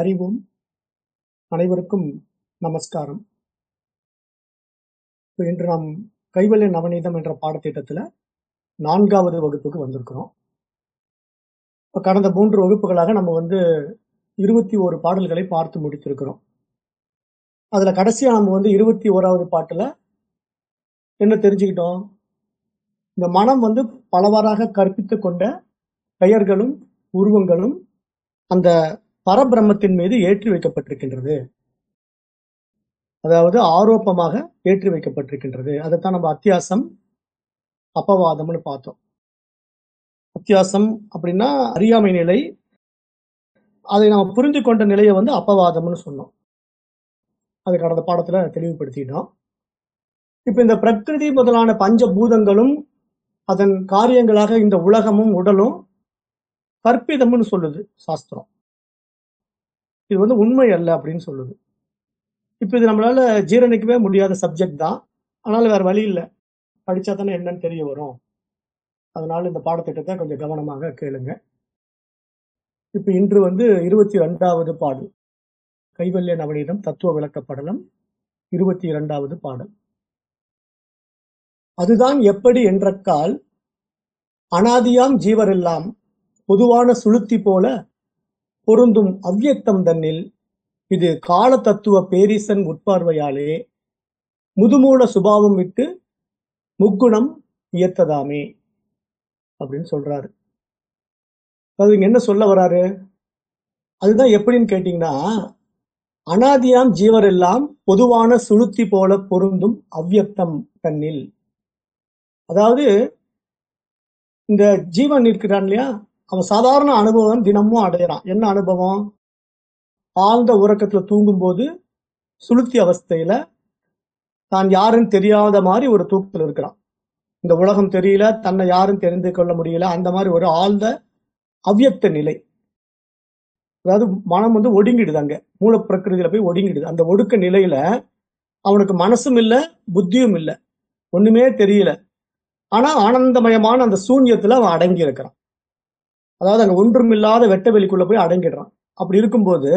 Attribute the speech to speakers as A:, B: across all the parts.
A: அறிவோம் அனைவருக்கும் நமஸ்காரம். இப்போ இன்று நாம் கைவல்ய நவநீதம் என்ற பாடத்திட்டத்தில் நான்காவது வகுப்புக்கு வந்திருக்கிறோம். இப்போ கடந்த மூன்று வகுப்புகளாக நம்ம வந்து இருபத்தி ஓரு பாடல்களை பார்த்து முடித்திருக்கிறோம். அதில் கடைசியாக நம்ம வந்து இருபத்தி ஓராவது பாட்டில் என்ன தெரிஞ்சுக்கிட்டோம்? இந்த மனம் வந்து பலவாறாக கற்பித்து கொண்ட பெயர்களும் உருவங்களும் அந்த பரபிரம்மத்தின் மீது ஏற்றி வைக்கப்பட்டிருக்கின்றது. அதாவது ஆரோப்பமாக ஏற்றி வைக்கப்பட்டிருக்கின்றது. அதைத்தான் நம்ம அத்தியாசம் அப்பவாதம்னு பார்த்தோம். அத்தியாசம் அப்படின்னா அறியாமை நிலை அதை நம்ம புரிந்து கொண்ட நிலையை வந்து அப்பவாதம்னு சொன்னோம். அது கடந்த பாடத்துல தெளிவுபடுத்திட்டோம். இப்ப இந்த பிரகிருதி முதலான பஞ்சபூதங்களும் அதன் காரியங்களாக இந்த உலகமும் உடலும் கற்பிதம்னு சொல்லுது சாஸ்திரம். இது வந்து உண்மை அல்ல அப்படின்னு சொல்லுது. இப்போ இது நம்மளால ஜீரணிக்கவே முடியாத சப்ஜெக்ட் தான். ஆனாலும் வேற வழி இல்லை. படிச்சா தானே என்னன்னு தெரிய வரும். அதனால இந்த பாடத்திட்டத்தை கொஞ்சம் கவனமாக கேளுங்க. இப்போ இன்று வந்து இருபத்தி ரெண்டாவது பாடல். கைவல்ய நவநீதம் தத்துவ விளக்கப்படலம் இருபத்தி இரண்டாவது பாடல். அதுதான் எப்படி என்றக்கால் அனாதியாம் ஜீவரெல்லாம் பொதுவான சுளுத்தி போல பொருந்தும் அவ்வியக்தம் தன்னில். இது கால தத்துவ பேரிசன் உட்பார்வையாலே முதுமூல சுபாவம் விட்டு முக்குணம் இயத்ததாமே அப்படின்னு சொல்றாரு. அதாவது இங்க என்ன சொல்ல வராரு? அதுதான் எப்படின்னு கேட்டீங்கன்னா அனாதியாம் ஜீவர் எல்லாம் பொதுவான சுளுத்தி போல பொருந்தும் அவ்வியக்தம் தன்னில். அதாவது இந்த ஜீவன் இருக்கிறான் இல்லையா? அவன் சாதாரண அனுபவம் தினமும் அடையிறான். என்ன அனுபவம்? ஆழ்ந்த உறக்கத்துல தூங்கும்போது சுளுத்தி அவஸ்தையில தான் யாருன்னு தெரியாத மாதிரி ஒரு தூக்கத்துல இருக்கிறான். இந்த உலகம் தெரியல தன்னை யாரும் தெரிந்து கொள்ள முடியல அந்த மாதிரி ஒரு ஆழ்ந்த அவ்வியத்த நிலை. அதாவது மனம் வந்து ஒடுங்கிடுது அங்க. மூல பிரகிருதியில போய் ஒடுங்கிடுது. அந்த ஒடுக்க நிலையில அவனுக்கு மனசும் இல்லை புத்தியும் இல்லை. ஒண்ணுமே தெரியல. ஆனா ஆனந்தமயமான அந்த சூன்யத்துல அவன் அடங்கி இருக்கிறான் அதாவது அங்க ஒன்றும் இல்லாத வெட்ட வெளிக்குள்ள போய் அடங்கிடுறான். அப்படி இருக்கும்போது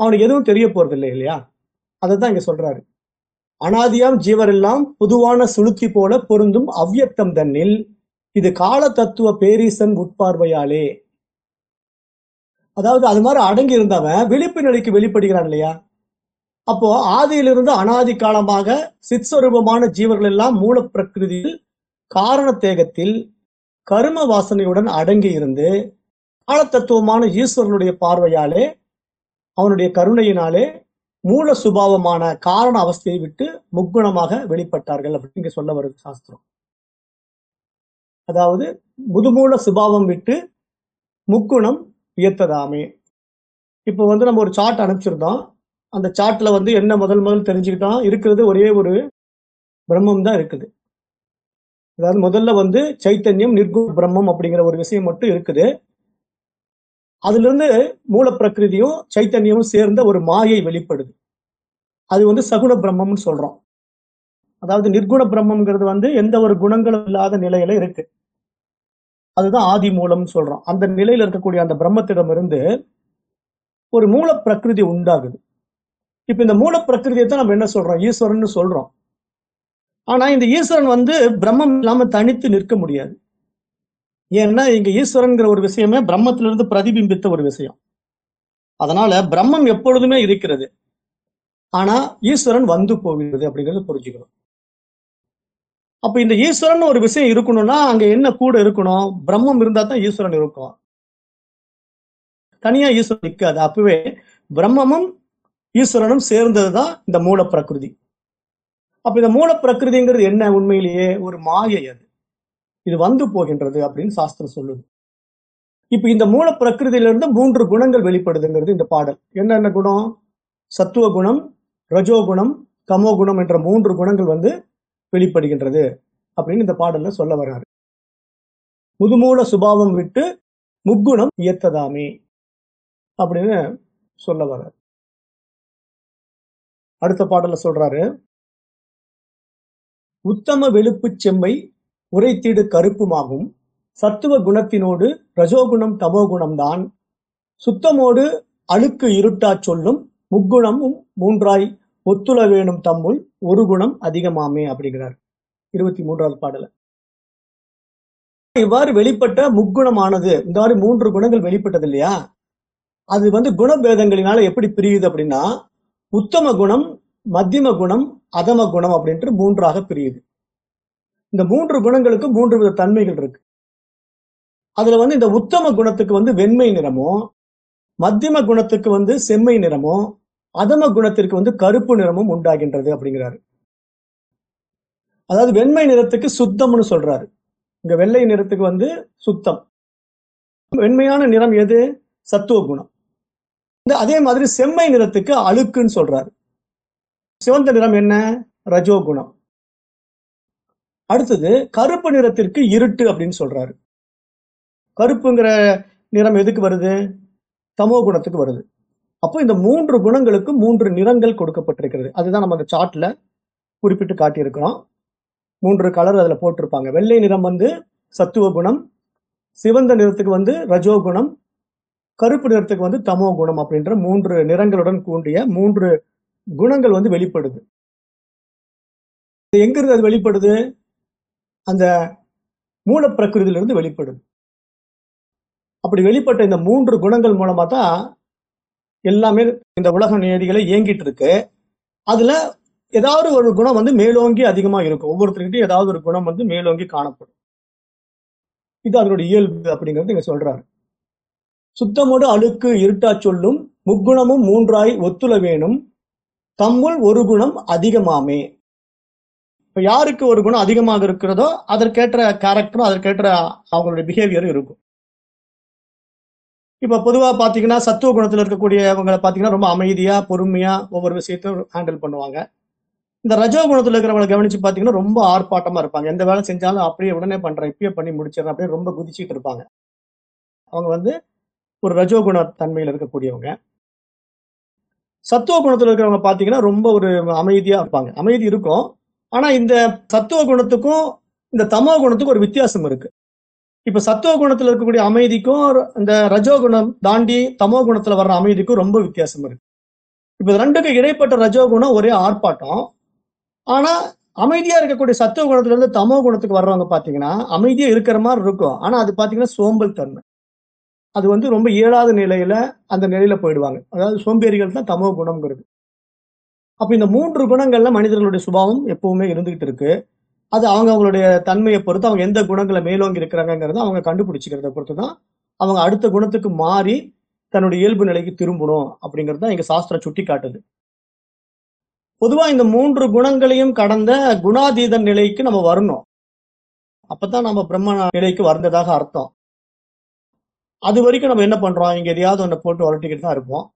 A: அவனுக்கு எதுவும் தெரிய போறது இல்லை இல்லையா? அதை தான் இங்க சொல்றாரு. அனாதியாம் ஜீவரெல்லாம் பொதுவான சுளுத்தி போல பொருந்தும் அவ்வியக்தம் தன்னில் இது கால தத்துவ பேரீசன் உட்பார்வையாலே. அதாவது அது மாதிரி அடங்கி இருந்தவன் விழிப்பு நிலைக்கு வெளிப்படுகிறான் இல்லையா? அப்போ ஆதியிலிருந்து அனாதி காலமாக சித்ஸ்வரூபமான ஜீவர்கள் எல்லாம் மூல பிரகிருதியில் காரண தேகத்தில் கரும வாசனையுடன் அடங்கி இருந்து காலத்தத்துவமான ஈஸ்வரனுடைய பார்வையாலே அவனுடைய கருணையினாலே மூல சுபாவமான காரண அவஸ்தையை விட்டு முக்குணமாக வெளிப்பட்டார்கள் அப்படின்னு சொல்ல வருது சாஸ்திரம். அதாவது முதுமூல சுபாவம் விட்டு முக்குணம் வியத்ததாமே. இப்போ வந்து நம்ம ஒரு சார்ட் அனுப்பிச்சிருந்தோம். அந்த சார்ட்ல வந்து என்ன முதல் முதல் தெரிஞ்சுக்கிட்டோம்? இருக்கிறது ஒரே ஒரு பிரம்மம் தான் இருக்குது. அதாவது முதல்ல வந்து சைத்தன்யம் நிர்குண பிரம்மம் அப்படிங்கிற ஒரு விஷயம் மட்டும் இருக்குது. அதுல இருந்து மூல பிரகிருதியும் சைத்தன்யமும் சேர்ந்த ஒரு மாயை வெளிப்படுது. அது வந்து சகுண பிரம்மம்னு சொல்றோம். அதாவது நிர்குண பிரம்மம்ங்கிறது வந்து எந்த ஒரு குணங்களும் இல்லாத நிலையில இருக்கு. அதுதான் ஆதி மூலம்னு சொல்றோம். அந்த நிலையில இருக்கக்கூடிய அந்த பிரம்மத்திடம் இருந்து ஒரு மூல பிரகிருதி உண்டாகுது. இப்ப இந்த மூல பிரகிருதியை தான் நம்ம என்ன சொல்றோம்? ஈஸ்வரன் சொல்றோம். ஆனா இந்த ஈஸ்வரன் வந்து பிரம்மம் இல்லாம தனித்து நிற்க முடியாது. ஏன்னா இங்க ஈஸ்வரன்கிற ஒரு விஷயமே பிரம்மத்திலிருந்து பிரதிபிம்பித்த ஒரு விஷயம். அதனால பிரம்மம் எப்பொழுதுமே இருக்கிறது. ஆனா ஈஸ்வரன் வந்து போகிறது அப்படிங்கறத புரிஞ்சுக்கணும். அப்ப இந்த ஈஸ்வரன் ஒரு விஷயம் இருக்கணும்னா அங்க என்ன கூட இருக்கணும்? பிரம்மம் இருந்தா தான் ஈஸ்வரன் இருக்கும். தனியா ஈஸ்வரன் நிற்காது அப்பவே பிரம்மமும் ஈஸ்வரனும் சேர்ந்ததுதான் இந்த மூல பிரகிருதி அப்ப இந்த மூல பிரகிருதிங்கிறது என்ன உண்மையிலேயே? ஒரு மாயை அது. இது வந்து போகின்றது அப்படின்னு சாஸ்திரம் சொல்லுது. இப்ப இந்த மூல பிரகிருதியிலிருந்து மூன்று குணங்கள் வெளிப்படுதுங்கிறது இந்த பாடல். என்னென்ன குணம்? சத்துவ குணம் ரஜோகுணம் தமோ குணம் என்ற மூன்று குணங்கள் வந்து வெளிப்படுகின்றது அப்படின்னு இந்த பாடல்ல சொல்ல வர்றாரு. முதுமூல சுபாவம் விட்டு முக்குணம் இயத்ததாமே அப்படின்னு சொல்ல வர்றாரு. அடுத்த பாடல்ல சொல்றாரு உத்தம வெளுப்புச் செம்மை உரைத்திடு கருப்புமாகும். சத்துவ குணத்தினோடு ரஜோகுணம் தமோகுணம்தான். சுத்தமோடு அழுக்கு இருட்டா சொல்லும் முக்குணமும் மூன்றாய் ஒத்துழ வேணும் தம்முள் ஒரு குணம் அதிகமாமே அப்படிங்கிறார். இருபத்தி மூன்றாவது பாடல. இவ்வாறு வெளிப்பட்ட முக்குணமானது இந்த மாதிரி மூன்று குணங்கள் வெளிப்பட்டது இல்லையா? அது வந்து குணபேதங்களினால எப்படி பிரியுது அப்படின்னா உத்தம குணம் மத்தியம குணம் அதம குணம் அப்படின்ட்டு மூன்றாக பிரியுது. இந்த மூன்று குணங்களுக்கு மூன்று வித தன்மைகள் இருக்கு. அதுல வந்து இந்த உத்தம குணத்துக்கு வந்து வெண்மை நிறமோ மத்தியம குணத்துக்கு வந்து செம்மை நிறமோ அதம குணத்திற்கு வந்து கருப்பு நிறமும் உண்டாகின்றது அப்படிங்கிறாரு. அதாவது வெண்மை நிறத்துக்கு சுத்தம்னு சொல்றாரு. இங்க வெள்ளை நிறத்துக்கு வந்து சுத்தம். வெண்மையான நிறம் எது? சத்துவ குணம். இந்த அதே மாதிரி செம்மை நிறத்துக்கு அழுக்குன்னு சொல்றாரு. சிவந்த நிறம் என்ன? ரஜோகுணம் அடுத்தது கருப்பு நிறத்திற்கு இருட்டு அப்படின்னு சொல்றாரு. கருப்புங்கிற நிறம் எதுக்கு வருது? தமோ குணத்துக்கு வருது. அப்போ இந்த மூன்று குணங்களுக்கு மூன்று நிறங்கள் கொடுக்கப்பட்டிருக்கிறது. அதுதான் நம்ம அந்த சார்ட்ல குறிப்பிட்டு காட்டியிருக்கிறோம். மூன்று கலர் அதுல போட்டிருப்பாங்க. வெள்ளை நிறம் வந்து சத்துவ குணம் சிவந்த நிறத்துக்கு வந்து ரஜோகுணம் கருப்பு நிறத்துக்கு வந்து தமோ குணம் அப்படின்ற மூன்று நிறங்களுடன் கூண்டிய மூன்று குணங்கள் வந்து வெளிப்படுது. எங்கிருந்து அது வெளிப்படுது? அந்த மூலப்பிரகிருதியிலிருந்து வெளிப்படுது. அப்படி வெளிப்பட்ட இந்த மூன்று குணங்கள் மூலமா தான் எல்லாமே இந்த உலக நியதிகளை இயங்கிட்டு இருக்கு. அதுல ஏதாவது ஒரு குணம் வந்து மேலோங்கி அதிகமா இருக்கும். ஒவ்வொருத்தருக்கிட்டையும் ஏதாவது ஒரு குணம் வந்து மேலோங்கி காணப்படும். இது அதனுடைய இயல்பு அப்படிங்கிறது இங்க சொல்றாரு. சுத்தமோடு அழுக்கு இருட்டா சொல்லும் முக்குணமும் மூன்றாய் ஒத்துழ வேணும். தம்முள் ஒரு குணம் அதிகமாமே. இப்போ யாருக்கு ஒரு குணம் அதிகமாக இருக்கிறதோ அதற்கேற்ற கேரக்டரும் அதற்கேற்ற அவங்களுடைய பிஹேவியரும் இருக்கும். இப்போ பொதுவாக பார்த்தீங்கன்னா சத்துவ குணத்தில் இருக்கக்கூடியவங்களை பார்த்தீங்கன்னா ரொம்ப அமைதியாக பொறுமையாக ஒவ்வொரு விஷயத்தையும் ஹேண்டில் பண்ணுவாங்க. இந்த ரஜோ குணத்தில் இருக்கிறவங்களை கவனிச்சு பார்த்தீங்கன்னா ரொம்ப ஆர்ப்பாட்டமாக இருப்பாங்க. எந்த வேலை செஞ்சாலும் அப்படியே உடனே பண்ணுறேன் இப்பயே பண்ணி முடிச்சிடறேன் அப்படியே ரொம்ப குதிச்சிட்டு இருப்பாங்க. அவங்க வந்து ஒரு ரஜோ குண தன்மையில் இருக்கக்கூடியவங்க. சத்துவ குணத்துல இருக்கிறவங்க பாத்தீங்கன்னா ரொம்ப ஒரு அமைதியா இருப்பாங்க. அமைதி இருக்கும். ஆனா இந்த சத்துவ குணத்துக்கும் இந்த தமோ குணத்துக்கும் ஒரு வித்தியாசம் இருக்கு. இப்ப சத்துவ குணத்துல இருக்கக்கூடிய அமைதிக்கும் இந்த ரஜோ குணம் தாண்டி தமோ குணத்துல வர்ற அமைதிக்கும் ரொம்ப வித்தியாசம் இருக்கு. இப்ப ரெண்டுக்கும் இடைப்பட்ட ரஜோ குணம் ஒரே ஆர்ப்பாட்டம். ஆனா அமைதியா இருக்கக்கூடிய சத்துவ குணத்துல இருந்து தமோ குணத்துக்கு வர்றவங்க பாத்தீங்கன்னா அமைதியா இருக்கிற மாதிரி இருக்கும். ஆனா அது பாத்தீங்கன்னா சோம்பல் தன்மை. அது வந்து ரொம்ப இயலாத நிலையில அந்த நிலையில போயிடுவாங்க. அதாவது சோம்பேறிகள் தான் தமோ குணம்ங்கிறது. அப்ப இந்த மூன்று குணங்கள்ல மனிதர்களுடைய சுபாவம் எப்பவுமே இருந்துகிட்டு இருக்கு. அது அவங்க அவங்களுடைய தன்மையை பொறுத்து அவங்க எந்த குணங்களை மேலோங்கி இருக்கிறாங்கிறத அவங்க கண்டுபிடிச்சிக்கிறத பொறுத்து தான் அவங்க அடுத்த குணத்துக்கு மாறி தன்னுடைய இயல்பு நிலைக்கு திரும்பணும் அப்படிங்கிறது தான் எங்க சாஸ்திரம் சுட்டி காட்டுது பொதுவா இந்த மூன்று குணங்களையும் கடந்த குணாதீத நிலைக்கு நம்ம வரணும். அப்பதான் நம்ம பிரம்ம நிலைக்கு வந்ததாக அர்த்தம். அது வரைக்கும் நம்ம என்ன பண்றோம்? இங்க எதையாவது ஒன்று போட்டு வளர்த்திக்கிட்டு தான் இருப்போம்.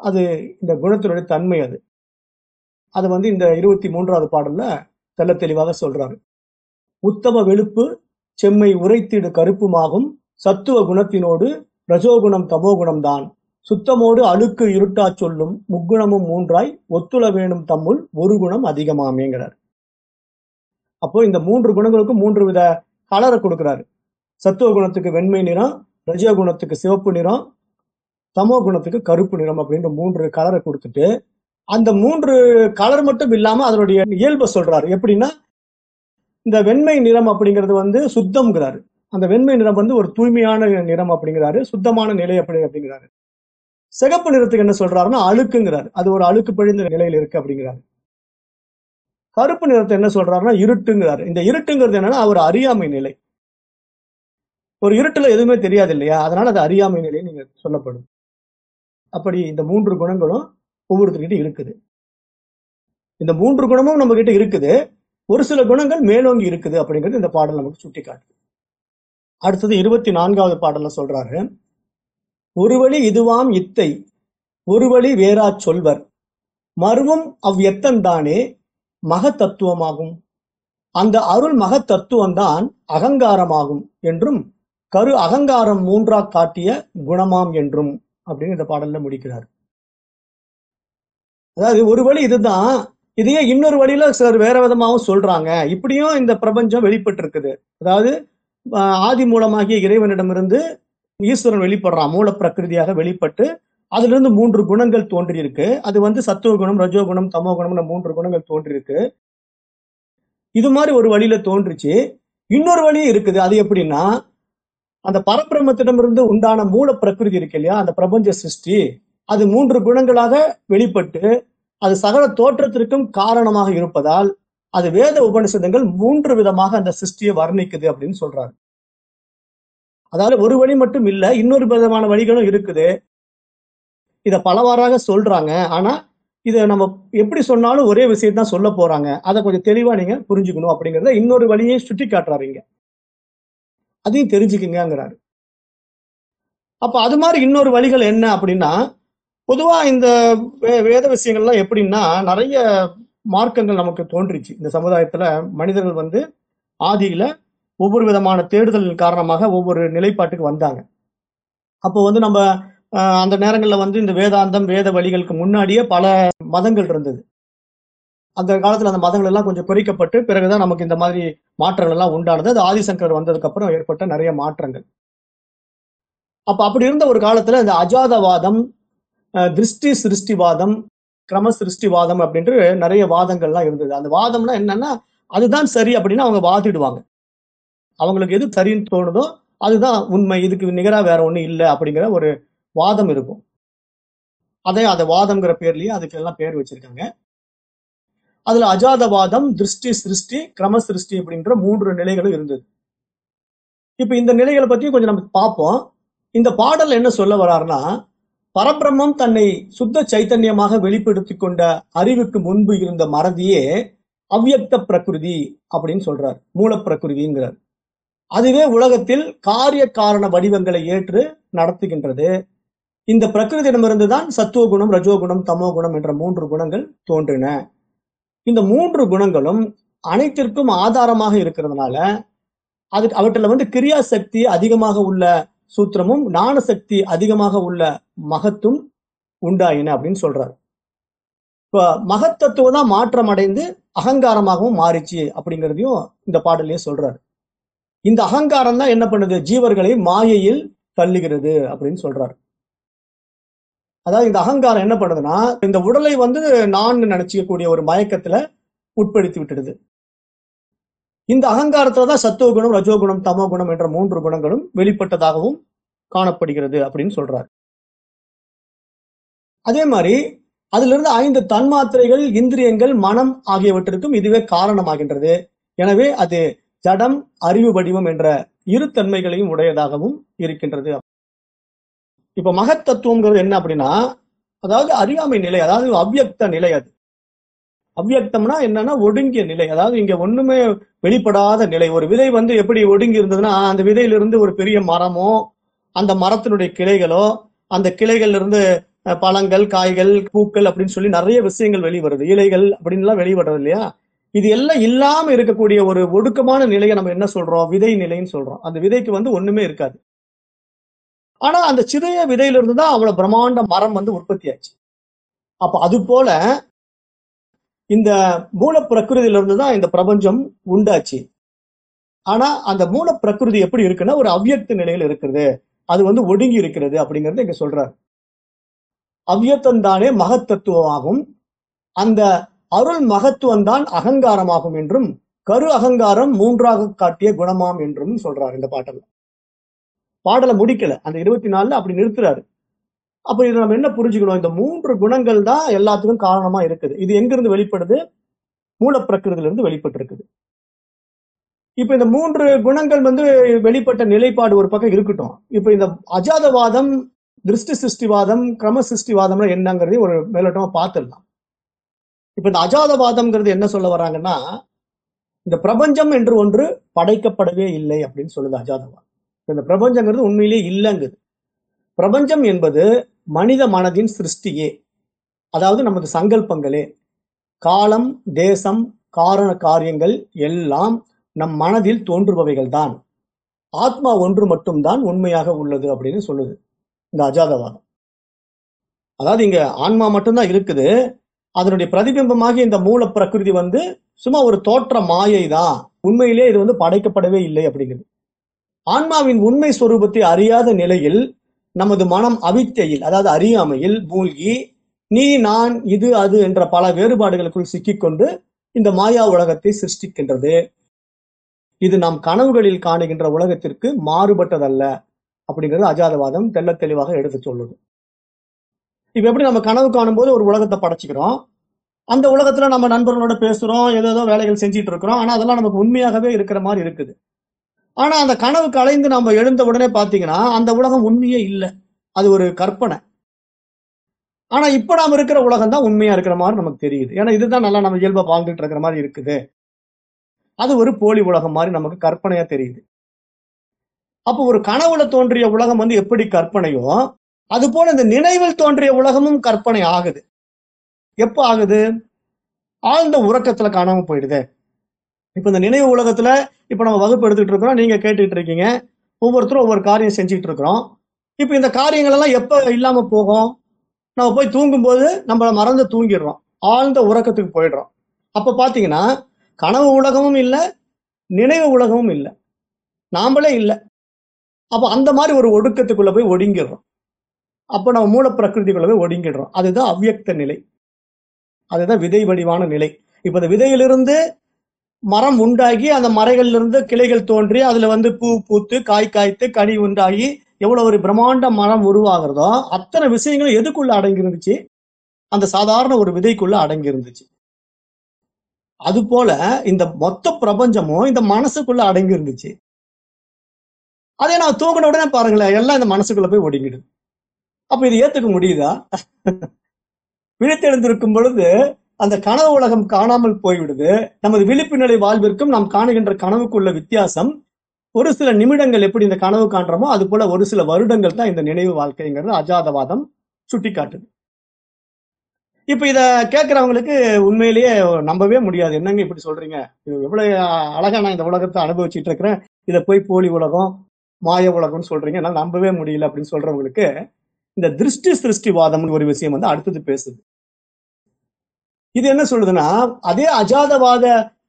A: அது இந்த குணத்தினுடைய தன்மை அது. அது வந்து இந்த இருபத்தி மூன்றாவது பாடல்ல தெல்ல தெளிவாக சொல்றாரு. உத்தம வெளுப்பு செம்மை உரைத்திடு கருப்புமாகும் சத்துவ குணத்தினோடு ரஜோகுணம் தமோகுணம் தான் சுத்தமோடு அழுக்கு இருட்டா சொல்லும் முக்குணமும் மூன்றாய் ஒத்துழ வேணும் தம்முள் ஒரு குணம் அதிகமாமேங்கிறார். அப்போ இந்த மூன்று குணங்களுக்கும் மூன்று வித கலரை கொடுக்கிறாரு. சத்துவ குணத்துக்கு வெண்மை நிறம் ரஜோ குணத்துக்கு சிவப்பு நிறம் தமோ குணத்துக்கு கருப்பு நிறம் அப்படின்ற மூன்று கலரை கொடுத்துட்டு அந்த மூன்று கலர் மட்டும் இல்லாம அதனுடைய இயல்பை சொல்றாரு. எப்படின்னா இந்த வெண்மை நிறம் அப்படிங்கிறது வந்து சுத்தம்ங்கிறாரு. அந்த வெண்மை நிறம் வந்து ஒரு தூய்மையான நிறம் அப்படிங்கிறாரு சுத்தமான நிலை அப்படி அப்படிங்கிறாரு. சிகப்பு நிறத்துக்கு என்ன சொல்றாருன்னா அழுக்குங்கிறாரு. அது ஒரு அழுக்கு பிழிந்த நிலையில இருக்கு அப்படிங்கிறாரு. கருப்பு நிறத்தை என்ன சொல்றாருன்னா இருட்டுங்கிறாரு. இந்த இருட்டுங்கிறது என்னன்னா அவர் அறியாமை நிலை. ஒரு இருட்டுல எதுவுமே தெரியாது இல்லையா அதனால அது அறியாமை நிலை நீங்க சொல்லப்படும். அப்படி இந்த மூன்று குணங்களும் ஒவ்வொருத்தர்கிட்ட இருக்குது. இந்த மூன்று குணமும் நம்ம கிட்ட இருக்குது. ஒரு சில குணங்கள் மேலோங்கி இருக்குது அப்படிங்கிறது இந்த பாடல் நமக்கு சுட்டி காட்டுது அடுத்தது இருபத்தி நான்காவது பாடல்ல சொல்றாரு ஒரு வழி இதுவாம் இத்தை ஒரு வழி வேறா சொல்வர். மருவும் அவ் எத்தன்தானே மகத்தத்துவமாகும் அந்த அருள் மகத்தத்துவம்தான் அகங்காரமாகும் என்றும் கரு அகங்காரம் மூன்றா காட்டிய குணமாம் என்றும் அப்படின்னு இந்த பாடல்ல முடிக்கிறார். அதாவது ஒரு வழி இதுதான் இதையே இன்னொரு வழியில சிலர் வேற விதமாகவும் சொல்றாங்க. இப்படியும் இந்த பிரபஞ்சம் வெளிப்பட்டு இருக்குது அதாவது ஆதி மூலமாகிய இறைவனிடமிருந்து ஈஸ்வரன் வெளிப்படுறான் மூல பிரகிருதியாக வெளிப்பட்டு அதிலிருந்து மூன்று குணங்கள் தோன்றியிருக்கு. அது வந்து சத்துவ குணம் ரஜோ குணம் தமோ குணம்னு மூன்று குணங்கள் தோன்றியிருக்கு. இது மாதிரி ஒரு வழியில தோன்றுச்சு. இன்னொரு வழியும் இருக்குது. அது எப்படின்னா அந்த பரபிரமத்திடமிருந்து உண்டான மூல பிரகிருதி இருக்கு இல்லையா? அந்த பிரபஞ்ச சிருஷ்டி அது மூன்று குணங்களாக வெளிப்பட்டு அது சகல தோற்றத்திற்கும் காரணமாக இருப்பதால் அது வேத உபனிஷதங்கள் மூன்று விதமாக அந்த சிருஷ்டியை வர்ணிக்குது அப்படின்னு சொல்றாரு. அதாவது ஒரு வழி மட்டும் இல்ல இன்னொரு விதமான வழிகளும் இருக்குது. இதை பலவாறாக சொல்றாங்க. ஆனா இதை நம்ம எப்படி சொன்னாலும் ஒரே விஷயத்தான் சொல்ல போறாங்க. அதை கொஞ்சம் தெளிவா நீங்க புரிஞ்சுக்கணும் அப்படிங்கிறத இன்னொரு வழியை சுட்டி காட்டுறாரு இங்க. அதையும் தெரிஞ்சுக்குங்கிறாரு அப்போ அது மாதிரி இன்னொரு வழிகள் என்ன அப்படின்னா பொதுவாக இந்த வே- வேத விஷயங்கள்லாம் எப்படின்னா நிறைய மார்க்கங்கள் நமக்கு தோன்றிச்சு. இந்த சமுதாயத்தில் மனிதர்கள் வந்து ஆதியில் ஒவ்வொரு விதமான தேடுதலின் காரணமாக ஒவ்வொரு நிலைப்பாட்டுக்கு வந்தாங்க. அப்போ வந்து நம்ம அந்த நேரங்களில் வந்து இந்த வேதாந்தம் வேத வழிகளுக்கு முன்னாடியே பல மதங்கள் இருந்தது. அந்த காலத்துல அந்த மதங்கள் எல்லாம் கொஞ்சம் குறைக்கப்பட்டு பிறகுதான் நமக்கு இந்த மாதிரி மாற்றங்கள் எல்லாம் உண்டானது. அது ஆதிசங்கர் வந்ததுக்கு அப்புறம் ஏற்பட்ட நிறைய மாற்றங்கள். அப்ப அப்படி இருந்த ஒரு காலத்துல இந்த அஜாதவாதம் திருஷ்டி சிருஷ்டிவாதம் கிரம சிருஷ்டிவாதம் அப்படின்ட்டு நிறைய வாதங்கள்லாம் இருந்தது. அந்த வாதம்னா என்னன்னா அதுதான் சரி அப்படின்னு அவங்க வாதிடுவாங்க. அவங்களுக்கு எது சரின்னு தோணுதோ அதுதான் உண்மை. இதுக்கு நிகராக வேற ஒன்றும் இல்லை அப்படிங்கிற ஒரு வாதம் இருக்கும். அதே அந்த வாதம்ங்கிற பேர்லயே அதுக்கெல்லாம் பேர் வச்சிருக்காங்க. அதுல அஜாதவாதம் திருஷ்டி சிருஷ்டி கிரம சிருஷ்டி அப்படின்ற மூன்று நிலைகளும் இருந்தது. இப்ப இந்த நிலைகளை பத்தியும் கொஞ்சம் நம்ம பார்ப்போம். இந்த பாடல் என்ன சொல்ல வர்றாருன்னா பரபிரம்மம் தன்னை சுத்த சைத்தன்யமாக வெளிப்படுத்தி கொண்ட அறிவுக்கு முன்பு இருந்த மறதியே அவ்யக்த பிரகிருதி அப்படின்னு சொல்றார். மூல பிரகிருதிங்கிறார் அதுவே உலகத்தில் காரிய காரண வடிவங்களை ஏற்று நடத்துகின்றது. இந்த பிரகிருதியிடமிருந்து தான் சத்துவ குணம் ரஜோ தமோ குணம் என்ற மூன்று குணங்கள் தோன்றின. இந்த மூன்று குணங்களும் அனைத்திற்கும் ஆதாரமாக இருக்கிறதுனால அது அவற்றில் வந்து கிரியா சக்தி அதிகமாக உள்ள சூத்திரமும் ஞான சக்தி அதிகமாக உள்ள மகத்தும் உண்டாயின அப்படின்னு சொல்றாரு. இப்ப மகத்தத்துவம் தான் மாற்றம் அடைந்து அகங்காரமாகவும் மாறிச்சு அப்படிங்கிறதையும் இந்த பாடலையே சொல்றாரு. இந்த அகங்காரம் தான் என்ன பண்ணுது? ஜீவர்களை மாயையில் தள்ளுகிறது அப்படின்னு சொல்றாரு. அதாவது இந்த அகங்காரம் என்ன பண்ணுதுன்னா இந்த உடலை வந்து நான் நினைச்சிக்கக்கூடிய ஒரு மயக்கத்துல உட்படுத்தி விட்டுடுது. இந்த அகங்காரத்துல தான் சத்துவ குணம் ரஜோகுணம் தமோ குணம் என்ற மூன்று குணங்களும் வெளிப்பட்டதாகவும் காணப்படுகிறது அப்படின்னு சொல்றாரு. அதே மாதிரி அதிலிருந்து ஐந்து தன்மாத்திரைகள் இந்திரியங்கள் மனம் ஆகியவற்றிற்கும் இதுவே காரணமாகின்றது. எனவே அது ஜடம் அறிவு வடிவம் என்ற இரு தன்மைகளையும் உடையதாகவும் இருக்கின்றது. இப்ப மகத்தத்துவம்ங்கிறது என்ன அப்படின்னா அதாவது அறியாமை நிலை அதாவது அவ்யக்த நிலை அது. அவ்யக்தம்னா என்னன்னா ஒடுங்கிய நிலை அதாவது இங்க ஒண்ணுமே வெளிப்படாத நிலை. ஒரு விதை வந்து எப்படி ஒடுங்கி இருந்ததுன்னா அந்த விதையிலிருந்து ஒரு பெரிய மரமோ அந்த மரத்தினுடைய கிளைகளோ அந்த கிளைகள்ல இருந்து பழங்கள் காய்கள் பூக்கள் அப்படின்னு சொல்லி நிறைய விஷயங்கள் வெளிவருது இலைகள் அப்படின்லாம் வெளிவருது இல்லையா? இது எல்லாம் இல்லாம இருக்கக்கூடிய ஒரு ஒடுக்கமான நிலையை நம்ம என்ன சொல்றோம்? விதை நிலைன்னு சொல்றோம். அந்த விதைக்கு வந்து ஒண்ணுமே இருக்காது. ஆனா அந்த சிறிய விதையிலிருந்து தான் அவ்வளவு பிரம்மாண்ட மரம் வந்து உற்பத்தி ஆச்சு அப்ப அது போல இந்த மூல பிரகிருதியிலிருந்து தான் இந்த பிரபஞ்சம் உண்டாச்சு. ஆனா அந்த மூல பிரகிருதி எப்படி இருக்குன்னா ஒரு அவ்வியத்து நிலையில இருக்கிறது. அது வந்து ஒடுங்கி இருக்கிறது அப்படிங்கறத இங்க சொல்றாரு. அவ்யத்தம் தானே மகத்தத்துவமாகும். அந்த அருள் மகத்துவம் தான் அகங்காரமாகும் என்றும் கரு அகங்காரம் மூன்றாக காட்டிய குணமாம் என்றும் சொல்றாரு இந்த பாட்டில் பாடலை முடிக்கல. அந்த இருபத்தி நாலுல அப்படி நிறுத்துறாரு. அப்ப இது நம்ம என்ன புரிஞ்சுக்கணும்? இந்த மூன்று குணங்கள் தான் எல்லாத்துக்கும் காரணமா இருக்குது. இது எங்கிருந்து வெளிப்படுது? மூலப்பிரகிருதில இருந்து வெளிப்பட்டு இருக்குது இப்ப இந்த மூன்று குணங்கள் வந்து வெளிப்பட்ட நிலைப்பாடு ஒரு பக்கம் இருக்கட்டும். இப்ப இந்த அஜாதவாதம் திருஷ்டி சிருஷ்டிவாதம் கிரம சிருஷ்டிவாதம்னா என்னங்கிறதையும் ஒரு மேலோட்டமா பார்த்துடலாம். இப்ப இந்த அஜாதவாதம்ங்கிறது என்ன சொல்ல வராங்கன்னா இந்த பிரபஞ்சம் என்று ஒன்று படைக்கப்படவே இல்லை அப்படின்னு சொல்லுது அஜாதவாதம். இந்த பிரபஞ்சங்கிறது உண்மையிலேயே இல்லைங்குது பிரபஞ்சம் என்பது மனித மனதின் சிருஷ்டியே. அதாவது நமது சங்கல்பங்களே. காலம் தேசம் காரண காரியங்கள் எல்லாம் நம் மனதில் தோன்றுபவைகள் தான் ஆத்மா ஒன்று மட்டும்தான் உண்மையாக உள்ளது அப்படின்னு சொல்லுது இந்த அஜாதவாதம். அதாவது இங்க ஆன்மா மட்டும்தான் இருக்குது. அதனுடைய பிரதிபிம்பமாக இந்த மூல பிரகிருதி வந்து சும்மா ஒரு தோற்ற மாயை தான் உண்மையிலேயே இது வந்து படைக்கப்படவே இல்லை அப்படிங்குது. ஆன்மாவின் உண்மை ஸ்வரூபத்தை அறியாத நிலையில் நமது மனம் அவித்தையில் அதாவது அறியாமையில் மூழ்கி நீ நான் இது அது என்ற பல வேறுபாடுகளுக்குள் சிக்கிக்கொண்டு இந்த மாயா உலகத்தை சிருஷ்டிக்கின்றது. இது நாம் கனவுகளில் காணுகின்ற உலகத்திற்கு மாறுபட்டதல்ல அப்படிங்கிறது அஜாதவாதம் தெள்ள தெளிவாக எடுத்து சொல்லுது. இப்ப எப்படி நம்ம கனவு காணும்போது ஒரு உலகத்தை படைச்சுக்கிறோம்? அந்த உலகத்துல நம்ம நண்பர்களோட பேசுறோம் ஏதோ ஏதோ வேலைகள் செஞ்சுட்டு இருக்கிறோம் ஆனா அதெல்லாம் நமக்கு உண்மையாகவே இருக்கிற மாதிரி இருக்குது. ஆனா அந்த கனவு கலைந்து நம்ம எழுந்த உடனே பாத்தீங்கன்னா அந்த உலகம் உண்மையே இல்லை. அது ஒரு கற்பனை. ஆனா இப்ப நாம இருக்கிற உலகம் தான் உண்மையா இருக்கிற மாதிரி நமக்கு தெரியுது. ஏன்னா இதுதான் நல்லா நம்ம இயல்பா வாழ்ந்துட்டு இருக்கிற மாதிரி இருக்குது. அது ஒரு போலி உலகம் மாதிரி நமக்கு கற்பனையா தெரியுது. அப்போ ஒரு கனவுல தோன்றிய உலகம் வந்து எப்படி கற்பனையோ அது போல இந்த நினைவில் தோன்றிய உலகமும் கற்பனை ஆகுது. எப்போ ஆகுது? ஆழ்ந்த உறக்கத்துல காணாம போயிடுது. இப்போ இந்த நினைவு உலகத்துல இப்போ நம்ம வகுப்பு எடுத்துட்டு இருக்கிறோம். நீங்க கேட்டுக்கிட்டு இருக்கீங்க. ஒவ்வொருத்தரும் ஒவ்வொரு காரியம் செஞ்சுட்டு இருக்கிறோம். இப்போ இந்த காரியங்கள் எல்லாம் எப்ப இல்லாம போகும்? நம்ம போய் தூங்கும்போது நம்மளை மறந்து தூங்கிடுறோம். ஆழ்ந்த உறக்கத்துக்கு போயிடுறோம். அப்ப பாத்தீங்கன்னா கனவு உலகமும் இல்லை நினைவு உலகமும் இல்லை. நாமளே இல்லை. அப்ப அந்த மாதிரி ஒரு ஒடுக்கத்துக்குள்ள போய் ஒடுங்கிடுறோம். அப்ப நம்ம மூல பிரகிருதிக்குள்ள போய் ஒடுங்கிடுறோம். அதுதான் அவ்வியக்த நிலை. அதுதான் விதை வடிவான நிலை. இப்ப இந்த விதையிலிருந்து மரம் உண்டாகி அந்த மரைகளிலிருந்து கிளைகள் தோன்றி அதுல வந்து பூ பூத்து காய் காய்த்து கனி உண்டாகி எவ்வளவு ஒரு பிரம்மாண்ட மரம் உருவாகிறதோ அத்தனை விஷயங்களும் எதுக்குள்ள அடங்கி இருந்துச்சு அந்த சாதாரண ஒரு விதைக்குள்ள அடங்கி இருந்துச்சு அது போல இந்த மொத்த பிரபஞ்சமும் இந்த மனசுக்குள்ள அடங்கி இருந்துச்சு அதே நான் தூங்கின உடனே பாருங்களேன் எல்லாம் இந்த மனசுக்குள்ள போய் ஒடுங்கிடுது. அப்ப இது ஏத்துக்க முடியுதா? விழித்தெழுந்திருக்கும் பொழுது அந்த கனவு உலகம் காணாமல் போய்விடுது. நமது விழிப்பு நிலை வாழ்விற்கும் நாம் காணுகின்ற கனவுக்குள்ள வித்தியாசம். ஒரு சில நிமிடங்கள் எப்படி இந்த கனவு காண்றோமோ அது போல ஒரு சில வருடங்கள் தான் இந்த நினைவு வாழ்க்கைங்கிறது அஜாதவாதம் சுட்டிக்காட்டுது. இப்ப இத கேட்கறவங்களுக்கு உண்மையிலேயே நம்பவே முடியாது. என்னங்க இப்படி சொல்றீங்க? இது எவ்வளவு அழகா நான் இந்த உலகத்தை அனுபவிச்சுட்டு இருக்கிறேன். இதை போய் போலி உலகம் மாய உலகம்னு சொல்றீங்க. என்னால் நம்பவே முடியல அப்படின்னு சொல்றவங்களுக்கு இந்த திருஷ்டி சிருஷ்டிவாதம்னு ஒரு விஷயம் வந்து அடுத்தது பேசுது. இது என்ன சொல்லுதுன்னா அதே அஜாதவாத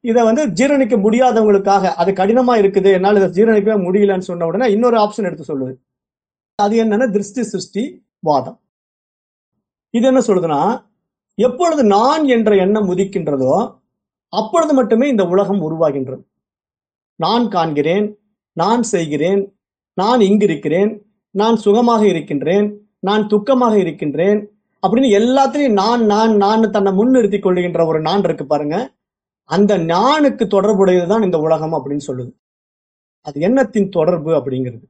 A: இதை வந்து ஜீரணிக்க முடியாதவங்களுக்காக அது கடினமா இருக்குது என்னால் இதை ஜீரணிக்கவே முடியலன்னு சொன்ன உடனே இன்னொரு ஆப்ஷன் எடுத்து சொல்லுது. அது என்னன்னா திருஷ்டி சிருஷ்டி வாதம். இது என்ன சொல்லுதுன்னா எப்பொழுது நான் என்ற எண்ணம் உதிக்கின்றதோ அப்பொழுது மட்டுமே இந்த உலகம் உருவாகின்றது. நான் காண்கிறேன் நான் செய்கிறேன் நான் இங்கு இருக்கிறேன் நான் சுகமாக இருக்கின்றேன் நான் துக்கமாக இருக்கின்றேன் அப்படின்னு எல்லாத்திலையும் நான் நான் நான் தன்னை முன்னிறுத்தி கொள்ளுகின்ற ஒரு நான் இருக்கு பாருங்க. அந்த நானுக்கு தொடர்புடையதுதான் இந்த உலகம் அப்படின்னு சொல்லுது. அது எண்ணத்தின் தொடர்பு அப்படிங்கிறது.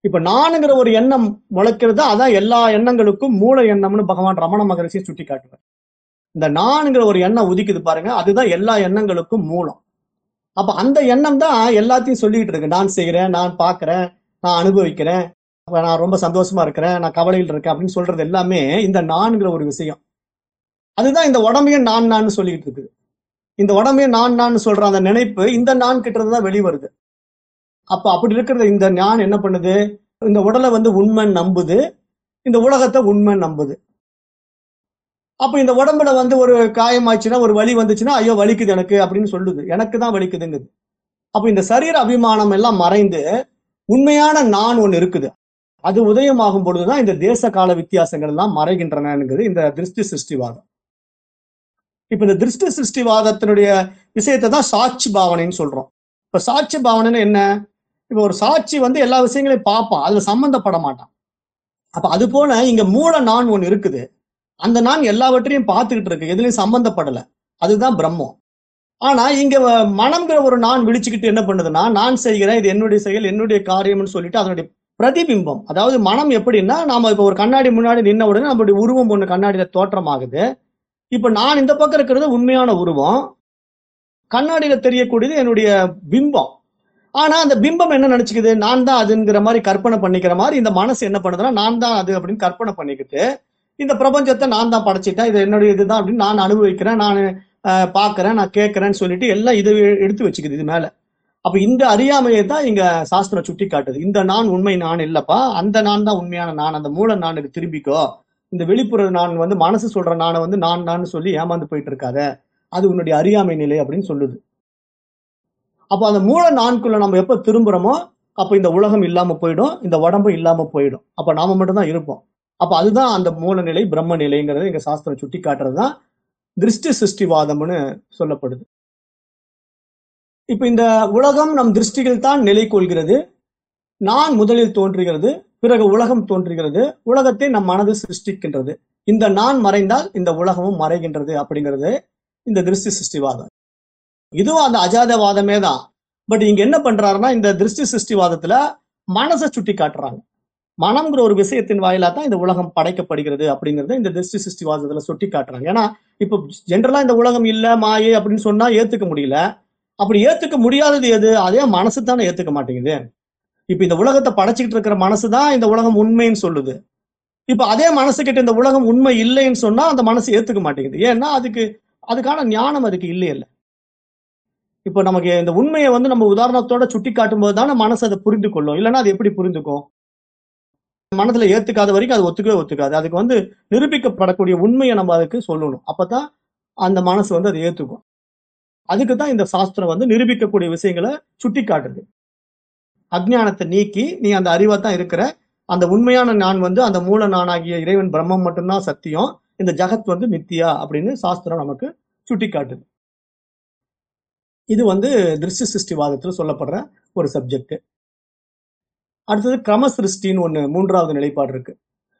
A: இப்ப நானுங்கிற ஒரு எண்ணம் முளைக்கிறது அதான் எல்லா எண்ணங்களுக்கும் மூல எண்ணம்னு பகவான் ரமண மகரிஷியை சுட்டி காட்டுவார் இந்த நானுங்கிற ஒரு எண்ணம் உதிக்குது பாருங்க அதுதான் எல்லா எண்ணங்களுக்கும் மூலம். அப்ப அந்த எண்ணம் தான் எல்லாத்தையும் சொல்லிக்கிட்டு இருக்கு. நான் செய்கிறேன் நான் பார்க்கிறேன் நான் அனுபவிக்கிறேன் நான் ரொம்ப சந்தோஷமா இருக்கிறேன் நான் கவலையில் இருக்கேன் அப்படின்னு சொல்றது எல்லாமே இந்த நான்கிற ஒரு விஷயம். அதுதான் இந்த உடம்பையும் நான் நான் சொல்லிட்டு இருக்குது இந்த உடம்பையும் நான் நான் சொல்ற அந்த நினைப்பு இந்த நான் கிட்ட இருந்து தான் வெளிவருது அப்ப அப்படி இருக்கிறது இந்த நான் என்ன பண்ணுது? இந்த உடலை வந்து உண்மை நம்புது. இந்த உலகத்தை உண்மை நம்புது. அப்ப இந்த உடம்புல வந்து ஒரு காயமாச்சுன்னா ஒரு வலி வந்துச்சுன்னா ஐயோ வலிக்குது எனக்கு அப்படின்னு சொல்லுது. எனக்கு தான் வலிக்குதுங்குது. அப்ப இந்த சரீர அபிமானம் எல்லாம் மறைந்து உண்மையான நான் ஒன்று இருக்குது. அது உதயமாகும் பொழுதுதான் இந்த தேச கால வித்தியாசங்கள் எல்லாம் மறைகின்றனங்கிறது இந்த திருஷ்டி சிருஷ்டிவாதம். இப்ப இந்த திருஷ்டி சிருஷ்டிவாதத்தினுடைய விஷயத்தை தான் சாட்சி பாவனைன்னு சொல்றோம். இப்ப சாட்சி பாவனைன்னு என்ன? இப்ப ஒரு சாட்சி வந்து எல்லா விஷயங்களையும் பார்ப்பான். அதுல சம்பந்தப்பட மாட்டான். அப்ப அது போல இங்க மூல நான் ஒண்ணு இருக்குது. அந்த நான் எல்லாவற்றையும் பார்த்துக்கிட்டு இருக்கு. எதுலயும் சம்பந்தப்படல. அதுதான் பிரம்மம். ஆனா இங்க மனம்ங்கிற ஒரு நான் விழிச்சுக்கிட்டு என்ன பண்ணுதுன்னா நான் செய்கிறேன் இது என்னுடைய செயல் என்னுடைய காரியம்னு சொல்லிட்டு அதனுடைய பிரதிபிம்பம். அதாவது மனம் எப்படின்னா நாம இப்ப ஒரு கண்ணாடி முன்னாடி நின்ன உடனே நம்மளுடைய உருவம் ஒண்ணு கண்ணாடியில தோற்றமாகுது. இப்ப நான் இந்த பக்கம் இருக்கிறது உண்மையான உருவம். கண்ணாடியில தெரியக்கூடியது என்னுடைய பிம்பம். ஆனா அந்த பிம்பம் என்ன நினைச்சுக்குது? நான் தான் அதுங்கிற மாதிரி கற்பனை பண்ணிக்கிற மாதிரி இந்த மனசு என்ன பண்ணுதுன்னா நான் தான் அது அப்படின்னு கற்பனை பண்ணிக்கிட்டு இந்த பிரபஞ்சத்தை நான் தான் படைச்சிட்டேன் இது என்னுடைய இதுதான் அப்படின்னு நான் அனுபவிக்கிறேன் நான் பார்க்குறேன் நான் கேட்கறேன்னு சொல்லிட்டு எல்லாம் இதை எடுத்து வச்சுக்குது இது மேலே. அப்ப இந்த அறியாமையை தான் இங்க சாஸ்திரம் சுட்டி காட்டுது இந்த நான் உண்மை நான் இல்லப்பா. அந்த நான் தான் உண்மையான நான். அந்த மூல நானுக்கு திரும்பிக்கோ. இந்த வெளிப்புற நான் வந்து மனசு சொல்ற நானை வந்து நான் நான் சொல்லி ஏமாந்து போயிட்டு இருக்காத அது உன்னுடைய அறியாமை நிலை அப்படின்னு சொல்லுது. அப்போ அந்த மூல நான்குள்ள நம்ம எப்ப திரும்புறோமோ அப்போ இந்த உலகம் இல்லாம போயிடும் இந்த உடம்பு இல்லாம போயிடும். அப்ப நாம மட்டும்தான் இருப்போம். அப்ப அதுதான் அந்த மூல நிலை பிரம்ம நிலைங்கிறது எங்க சாஸ்திரம் சுட்டி காட்டுறதுதான் திருஷ்டி சிருஷ்டிவாதம்னு சொல்லப்படுது. இப்ப இந்த உலகம் நம் திருஷ்டியில் தான் நிலை கொள்கிறது நான் முதலில் தோன்றுகிறது பிறகு உலகம் தோன்றுகிறது உலகத்தை நம் மனது சிருஷ்டிக்கின்றது. இந்த நான் மறைந்தால் இந்த உலகமும் மறைகின்றது அப்படிங்கிறது இந்த திருஷ்டி சிருஷ்டிவாதம். இதுவும் அந்த அஜாதவாதமே தான். பட் இங்க என்ன பண்றாருன்னா இந்த திருஷ்டி சிருஷ்டிவாதத்துல மனசை சுட்டி காட்டுறாங்க. மனம்ங்கிற ஒரு விஷயத்தின் வாயிலா தான் இந்த உலகம் படைக்கப்படுகிறது அப்படிங்கிறத இந்த திருஷ்டி சிருஷ்டிவாதத்துல சுட்டி காட்டுறாங்க. ஏன்னா இப்போ ஜென்ரலா இந்த உலகம் இல்ல மாயே அப்படின்னு சொன்னா ஏத்துக்க முடியல. அப்படி ஏத்துக்க முடியாதது எது? அதே மனசு தானே ஏத்துக்க மாட்டேங்குது. இப்ப இந்த உலகத்தை படைச்சுக்கிட்டு இருக்கிற மனசு தான் இந்த உலகம் உண்மைன்னு சொல்லுது. இப்ப அதே மனசு கிட்ட இந்த உலகம் உண்மை இல்லைன்னு சொன்னா அந்த மனசு ஏத்துக்க மாட்டேங்குது. ஏன்னா அதுக்கு அதுக்கான ஞானம் அதுக்கு இல்லையே இல்லை. இப்போ நமக்கு இந்த உண்மையை வந்து நம்ம உதாரணத்தோட சுட்டி காட்டும் போது தானே மனசு அதை புரிந்து கொள்ளும் இல்லைன்னா அது எப்படி புரிந்துக்கும்? மனதுல ஏத்துக்காத வரைக்கும் அது ஒத்துக்கவே ஒத்துக்காது. அதுக்கு வந்து நிரூபிக்கப்படக்கூடிய உண்மையை நம்ம அதுக்கு சொல்லணும். அப்பதான் அந்த மனசு வந்து அதை ஏத்துக்கும். அதுக்கு தான் இந்த சாஸ்திரம் வந்து நிரூபிக்கக்கூடிய விஷயங்களை சுட்டி காட்டுது. அஜ்ஞானத்தை நீக்கி நீ அந்த அறிவா தான் இருக்கிற. அந்த உண்மையான நான் வந்து அந்த மூல நானாகிய இறைவன் பிரம்மம் மட்டும்தான் சத்தியம். இந்த ஜகத் வந்து மித்தியா அப்படின்னு சாஸ்திரம் நமக்கு சுட்டி காட்டுது. இது வந்து திருஷ்டி சிருஷ்டிவாதத்தில் சொல்லப்படுற ஒரு சப்ஜெக்ட் அடுத்தது கிரம சிருஷ்டின்னு ஒன்று மூன்றாவது நிலைப்பாடு இருக்கு.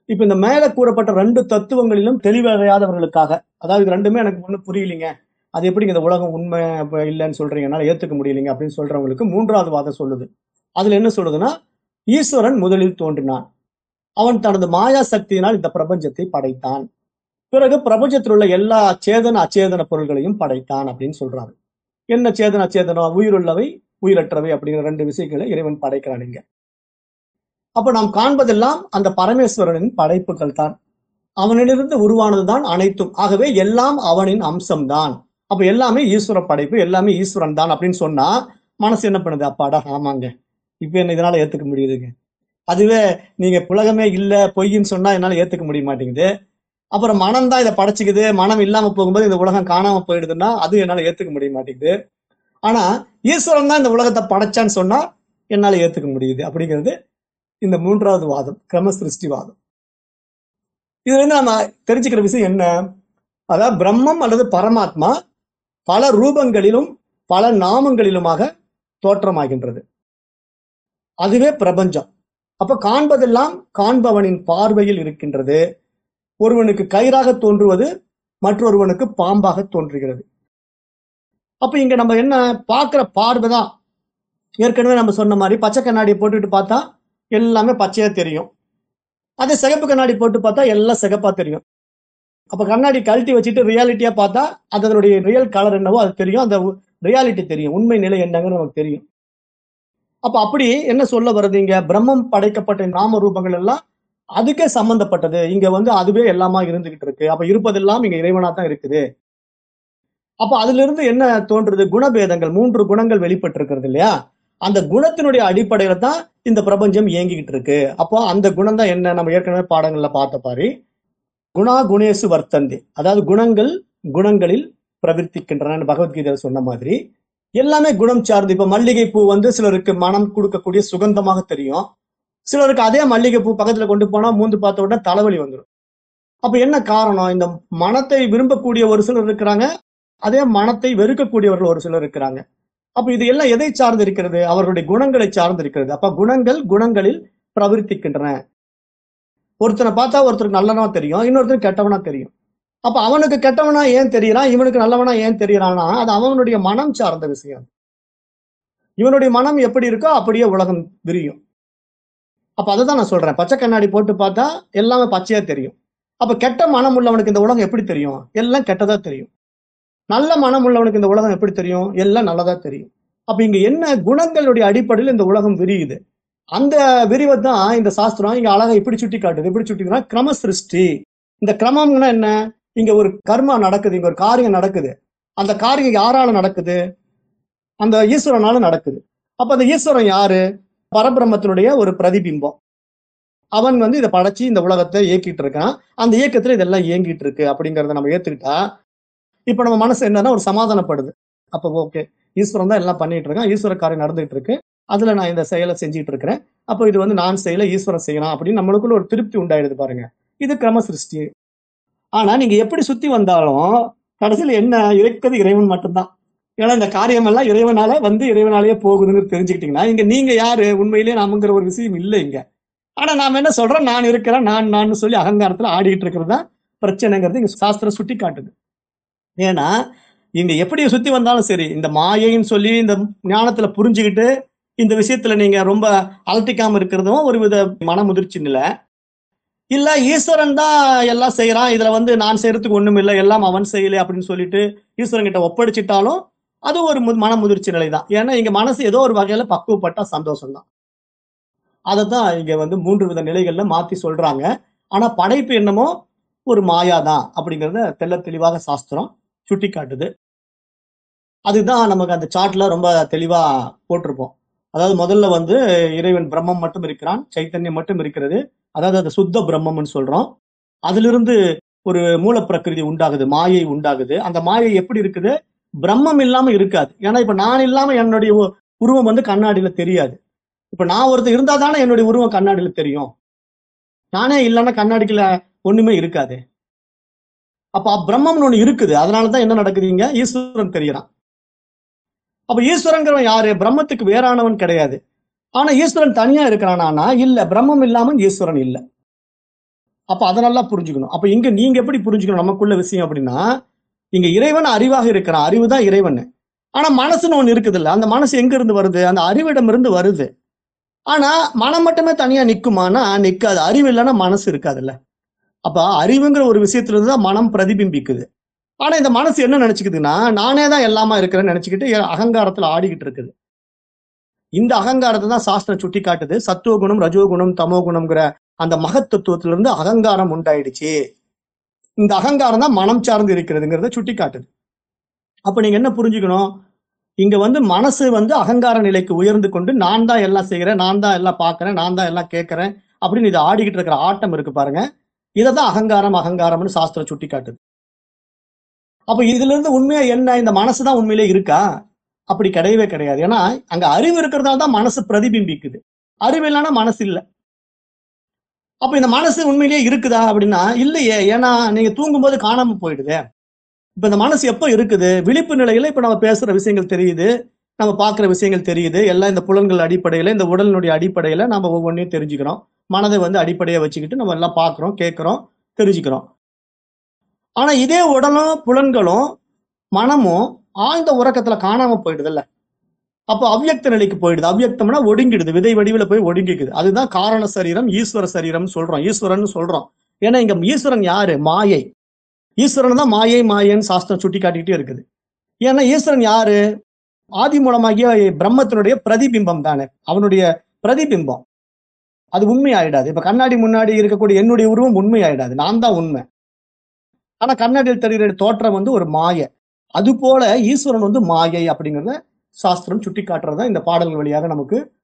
A: இப்போ இந்த மேலே கூறப்பட்ட ரெண்டு தத்துவங்களிலும் தெளிவடையாதவர்களுக்காக அதாவது ரெண்டுமே எனக்கு ஒன்றும் புரியலைங்க. அது எப்படி இந்த உலகம் உண்மை இல்லைன்னு சொல்றீங்கனால ஏத்துக்க முடியலைங்க அப்படின்னு சொல்றவங்களுக்கு மூன்றாவது வாதம் சொல்லுது. அதுல என்ன சொல்லுதுன்னா ஈஸ்வரன் முதலில் தோன்றினான். அவன் தனது மாயா சக்தியினால் இந்த பிரபஞ்சத்தை படைத்தான். பிறகு பிரபஞ்சத்தில் உள்ள எல்லா சேதன அச்சேதன பொருள்களையும் படைத்தான் அப்படின்னு சொல்றாரு. என்ன சேதன அச்சேதனம் உயிருள்ளவை உயிரற்றவை அப்படிங்கிற ரெண்டு விஷயங்களை இறைவன் படைக்கிறான் இங்க. அப்ப நாம் காண்பதெல்லாம் அந்த பரமேஸ்வரனின் படைப்புகள் தான் அவனிலிருந்து உருவானதுதான் அனைத்தும். ஆகவே எல்லாம் அவனின் அம்சம்தான். அப்ப எல்லாமே ஈஸ்வர படைப்பு எல்லாமே ஈஸ்வரன் தான் அப்படின்னு சொன்னா மனசு என்ன பண்ணுது? அப்பாடா ஆமாங்க. இப்ப என்ன இதனால ஏத்துக்க முடியுதுங்க? அதுவே நீங்க புலகமே இல்ல பொய்ன்னு சொன்னா என்னால ஏத்துக்க முடிய மாட்டேங்குது. அப்புறம் மனம் தான் இதை படைச்சுக்குது. மனம் இல்லாம போகும்போது இந்த உலகம் காணாம போயிடுதுன்னா அது என்னால ஏத்துக்க முடிய மாட்டேங்குது. ஆனா ஈஸ்வரன் தான் இந்த உலகத்தை படைச்சான்னு சொன்னா என்னால ஏத்துக்க முடியுது அப்படிங்கிறது இந்த மூன்றாவது வாதம் கிரம சிருஷ்டிவாதம் இதுல இருந்து நம்ம தெரிஞ்சுக்கிற விஷயம் என்ன? அதாவது பிரம்மம் அல்லது பரமாத்மா பல ரூபங்களிலும் பல நாமங்களிலுமாக தோற்றமாகின்றது. அதுவே பிரபஞ்சம். அப்ப காண்பதெல்லாம் காண்பவனின் பார்வையில் இருக்கின்றது. ஒருவனுக்கு கயிறாக தோன்றுவது மற்றொருவனுக்கு பாம்பாக தோன்றுகிறது. அப்ப இங்க நம்ம என்ன பார்க்கிற பார்வை தான். ஏற்கனவே நம்ம சொன்ன மாதிரி பச்சை கண்ணாடியை போட்டுட்டு பார்த்தா எல்லாமே பச்சையா தெரியும். அதே சிகப்பு கண்ணாடி போட்டு பார்த்தா எல்லாம் சிகப்பா தெரியும். அப்ப கண்ணாடி கழட்டி வச்சுட்டு ரியாலிட்டியா பார்த்தா அதனுடைய ரியல் கலர் என்னவோ அது தெரியும். அந்த ரியாலிட்டி தெரியும். உண்மை நிலை என்னங்கன்னு நமக்கு தெரியும். அப்ப அப்படி என்ன சொல்ல வருதுங்க பிரம்மம் படைக்கப்பட்ட நாம ரூபங்கள் எல்லாம் அதுக்கே சம்பந்தப்பட்டது. இங்க வந்து அதுவே எல்லாமா இருந்துகிட்டு இருக்கு. அப்ப இருப்பதெல்லாம் இங்க இறைவனா தான் இருக்குது. அப்ப அதுல இருந்து என்ன தோன்றுது? குணபேதங்கள். மூன்று குணங்கள் வெளிப்பட்டு இருக்கிறது இல்லையா? அந்த குணத்தினுடைய அடிப்படையில தான் இந்த பிரபஞ்சம் இயங்கிக்கிட்டு இருக்கு. அப்போ அந்த குணம் தான் என்ன? நம்ம ஏற்கனவே பாடங்கள்ல பார்த்த பாரு. குணா குணேசு வர்த்தந்தி. அதாவது குணங்கள் குணங்களில் பிரவர்த்திக்கின்றன பகவத்கீதையில சொன்ன மாதிரி. எல்லாமே குணம் சார்ந்து இப்ப மல்லிகை பூ வந்து சிலருக்கு மனம் கொடுக்கக்கூடிய சுகந்தமாக தெரியும். சிலருக்கு அதே மல்லிகை பூ பக்கத்துல கொண்டு போனா மூந்து பார்த்த உடனே தலைவலி வந்துடும் அப்ப என்ன காரணம்? இந்த மனத்தை விரும்பக்கூடிய ஒரு சிலர் இருக்கிறாங்க அதே மனத்தை வெறுக்கக்கூடியவர்கள் ஒரு சிலர் இருக்கிறாங்க. அப்ப இது எல்லாம் எதை சார்ந்து இருக்கிறது? அவர்களுடைய குணங்களை சார்ந்து இருக்கிறது. அப்ப குணங்கள் குணங்களில் பிரவர்த்திக்கின்றன. ஒருத்தனை பார்த்தா ஒருத்தருக்கு நல்லவனா தெரியும் இன்னொருத்தருக்கு கெட்டவனா தெரியும். அப்ப அவனுக்கு கெட்டவனா ஏன் தெரியறான் இவனுக்கு நல்லவனா ஏன் தெரியறானா அது அவனுடைய மனம் சார்ந்த விஷயம். இவனுடைய மனம் எப்படி இருக்கோ அப்படியே உலகம் விரியும். அப்ப அதை தான் நான் சொல்றேன். பச்சை கண்ணாடி போட்டு பார்த்தா எல்லாமே பச்சையா தெரியும். அப்ப கெட்ட மனம் உள்ளவனுக்கு இந்த உலகம் எப்படி தெரியும்? எல்லாம் கெட்டதா தெரியும். நல்ல மனம் உள்ளவனுக்கு இந்த உலகம் எப்படி தெரியும்? எல்லாம் நல்லதா தெரியும். அப்ப இங்க என்ன குணங்களுடைய அடிப்படையில் இந்த உலகம் விரியுது? அந்த விரிவை தான் இந்த சாஸ்திரம் இங்க அழகா இப்படி சுட்டி காட்டுது. எப்படி சுட்டினா கிரம சிருஷ்டி இந்த கிரமம்னா என்ன? இங்க ஒரு கர்மா நடக்குது இங்க ஒரு காரியம் நடக்குது. அந்த காரியம் யாரால நடக்குது? அந்த ஈஸ்வரனால நடக்குது. அப்ப அந்த ஈஸ்வரன் யாரு? பரபிரம்மத்தினுடைய ஒரு பிரதிபிம்பம். அவன் வந்து இதை படைச்சு இந்த உலகத்தை இயக்கிட்டு இருக்கான். அந்த இயக்கத்துல இதெல்லாம் இயங்கிட்டு இருக்கு அப்படிங்கறத நம்ம ஏத்துக்கிட்டா இப்ப நம்ம மனசு என்னன்னா ஒரு சமாதானப்படுது. அப்ப ஓகே ஈஸ்வரன் தான் எல்லாம் பண்ணிட்டு இருக்கான். ஈஸ்வர காரியம் நடந்துகிட்டு இருக்கு. அதுல நான் இந்த செயலை செஞ்சுட்டு இருக்கிறேன் அப்போ இது வந்து நான் செய்யல ஈஸ்வரன் செய்யலாம் அப்படின்னு நம்மளுக்குள்ள ஒரு திருப்தி உண்டாயிடுது பாருங்க. இது கிரம சிருஷ்டி ஆனா நீங்க எப்படி சுத்தி வந்தாலும் கடைசியில் என்ன இருக்கிறது இறைவன் மட்டும்தான். ஏன்னா இந்த காரியம் எல்லாம் இறைவனால வந்து இறைவனாலேயே போகுதுன்னு தெரிஞ்சுக்கிட்டீங்கன்னா இங்க நீங்க யாரு? உண்மையிலேயே நாமங்கிற ஒரு விஷயம் இல்லை இங்க. ஆனா நாம என்ன சொல்றோம்? நான் இருக்கிறேன் நான் நான் சொல்லி அகங்காரத்துல ஆடிக்கிட்டு இருக்கிறது தான் பிரச்சனைங்கிறது இங்க சாஸ்திரம் சுட்டி காட்டுது ஏன்னா இங்க எப்படி சுத்தி வந்தாலும் சரி இந்த மாயைன்னு சொல்லி இந்த ஞானத்துல புரிஞ்சுக்கிட்டு இந்த விஷயத்துல நீங்க ரொம்ப அலட்டிக்காம இருக்கிறதும் ஒரு வித மன முதிர்ச்சி நிலை. இல்ல ஈஸ்வரன் தான் எல்லாம் செய்யறான் இதுல வந்து நான் செய்யறதுக்கு ஒண்ணும் இல்லை. எல்லாம் அவன் செய்யல அப்படின்னு சொல்லிட்டு ஈஸ்வரன் கிட்ட ஒப்படைச்சிட்டாலும் அது ஒரு மு- மன முதிர்ச்சி நிலை தான் ஏன்னா இங்க மனசு ஏதோ ஒரு வகையில பக்குவப்பட்டா சந்தோஷம் தான் அதை தான் இங்க வந்து மூன்று வித நிலைகள்ல மாத்தி சொல்றாங்க. ஆனா படைப்பு என்னமோ ஒரு மாயா தான் அப்படிங்கறத தெள்ள தெளிவாக சாஸ்திரம் சுட்டி காட்டுது அதுதான் நமக்கு அந்த சார்ட்ல ரொம்ப தெளிவா போட்டிருப்போம். அதாவது முதல்ல வந்து இறைவன் பிரம்மம் மட்டும் இருக்கிறான் சைத்தன்யம் மட்டும் இருக்கிறது. அதாவது அது சுத்த பிரம்மம்னு சொல்றோம். அதிலிருந்து ஒரு மூலப்பிரகிருதி உண்டாகுது மாயை உண்டாகுது. அந்த மாயை எப்படி இருக்குது? பிரம்மம் இல்லாம இருக்காது. ஏன்னா இப்ப நான் இல்லாம என்னுடைய உ- உருவம் வந்து கண்ணாடியில தெரியாது. இப்ப நான் ஒருத்தர் இருந்தா தானே என்னுடைய உருவம் கண்ணாடியில தெரியும். நானே இல்லைன்னா கண்ணாடிக்குல ஒண்ணுமே இருக்காது. அப்ப பிரம்மம்னு ஒண்ணு இருக்குது. அதனாலதான் என்ன நடக்குதுங்க ஈஸ்வரன் தெரியறான். அப்ப ஈஸ்வரங்கிறவன் யாரு? பிரம்மத்துக்கு வேறானவன் கிடையாது. ஆனா ஈஸ்வரன் தனியா இருக்கிறானா இல்ல. பிரம்மம் இல்லாமல் ஈஸ்வரன் இல்ல. அப்ப அதை நல்லா புரிஞ்சுக்கணும். அப்ப இங்க நீங்க எப்படி புரிஞ்சுக்கணும் நமக்குள்ள விஷயம் அப்படின்னா இங்க இறைவன் அறிவாக இருக்கிறான். அறிவு தான் இறைவன் ஆனா மனசுன்னு ஒண்ணு இருக்குது இல்ல அந்த மனசு எங்க இருந்து வருது? அந்த அறிவிடம் இருந்து வருது. ஆனா மனம் மட்டுமே தனியா நிக்குமானா? நிக்காது. அறிவு இல்லைன்னா மனசு இருக்காதுல்ல. அப்ப அறிவுங்கிற ஒரு விஷயத்துல இருந்து தான் மனம் பிரதிபிம்பிக்குது. ஆனா இந்த மனசு என்ன நினைச்சுக்குதுன்னா நானே தான் எல்லாமா இருக்கிறேன்னு நினைச்சுக்கிட்டு அகங்காரத்துல ஆடிக்கிட்டு இருக்குது. இந்த அகங்காரத்தை தான் சாஸ்திரம் சுட்டி காட்டுது. சத்துவகுணம் ரஜோகுணம் தமோகுணம்ங்கிற அந்த மகத்தத்துவத்துல இருந்து அகங்காரம் உண்டாயிடுச்சு. இந்த அகங்காரம் தான் மனம் சார்ந்து இருக்கிறதுங்கிறத சுட்டி காட்டுது. அப்ப நீங்க என்ன புரிஞ்சுக்கணும்? இங்க வந்து மனசு வந்து அகங்கார நிலைக்கு உயர்ந்து கொண்டு நான் தான் எல்லாம் செய்கிறேன் நான் தான் எல்லாம் பார்க்கறேன் நான் தான் எல்லாம் கேட்கறேன் அப்படின்னு இது ஆடிக்கிட்டு இருக்கிற ஆட்டம் இருக்கு பாருங்க. இதை தான் அகங்காரம் அகங்காரம்னு சாஸ்திரம் சுட்டி காட்டுது. அப்ப இதுல இருந்து உண்மையா என்ன? இந்த மனசு தான் உண்மையிலே இருக்கா? அப்படி கிடையவே கிடையாது. ஏன்னா அங்க அறிவு இருக்கிறதால தான் மனசு பிரதிபிம்பிக்குது. அறிவு இல்லைன்னா மனசு இல்லை. அப்ப இந்த மனசு உண்மையிலேயே இருக்குதா அப்படின்னா இல்லையே. ஏன்னா நீங்க தூங்கும்போது காணாம போயிடுதே. இப்ப இந்த மனசு எப்போ இருக்குது? விழிப்பு நிலையில இப்ப நம்ம பேசுற விஷயங்கள் தெரியுது. நம்ம பார்க்குற விஷயங்கள் தெரியுது. எல்லாம் இந்த புலன்கள் அடிப்படையில இந்த உடலினுடைய அடிப்படையில நம்ம ஒவ்வொன்றையும் தெரிஞ்சுக்கிறோம். மனதை வந்து அடிப்படையை வச்சுக்கிட்டு நம்ம எல்லாம் பார்க்குறோம் கேட்குறோம் தெரிஞ்சுக்கிறோம். ஆனா இதே உடலும் புலன்களும் மனமும் ஆழ்ந்த உறக்கத்துல காணாம போயிடுதுல்ல. அப்போ அவ்யக்த நிலைக்கு போயிடுது. அவ்யக்தம்னா ஒடுங்கிடுது. விதை வடிவில போய் ஒடுங்கிக்குது. அதுதான் காரண சரீரம் ஈஸ்வர சரீரம் சொல்றோம். ஈஸ்வரன் சொல்றோம். ஏன்னா இங்க ஈஸ்வரன் யாரு? மாயை. ஈஸ்வரன் தான் மாயை மாயன்னு சாஸ்திரம் சுட்டி காட்டிக்கிட்டே இருக்குது. ஏன்னா ஈஸ்வரன் யாரு? ஆதி மூலமாகிய பிரம்மத்தினுடைய பிரதிபிம்பம் தானே. அவனுடைய பிரதிபிம்பம். அது உண்மை ஆயிடாது இப்ப கண்ணாடி முன்னாடி இருக்கக்கூடிய என்னுடைய உருவம் உண்மை ஆயிடாது நான் தான் உண்மை. ஆனா கண்ணாடியில் தெரிகிற தோற்றம் வந்து ஒரு மாய. அது போல ஈஸ்வரன் வந்து மாயை அப்படிங்கிறத சாஸ்திரம் சுட்டி காட்டுறதா இந்த பாடல்கள் வழியாக நமக்கு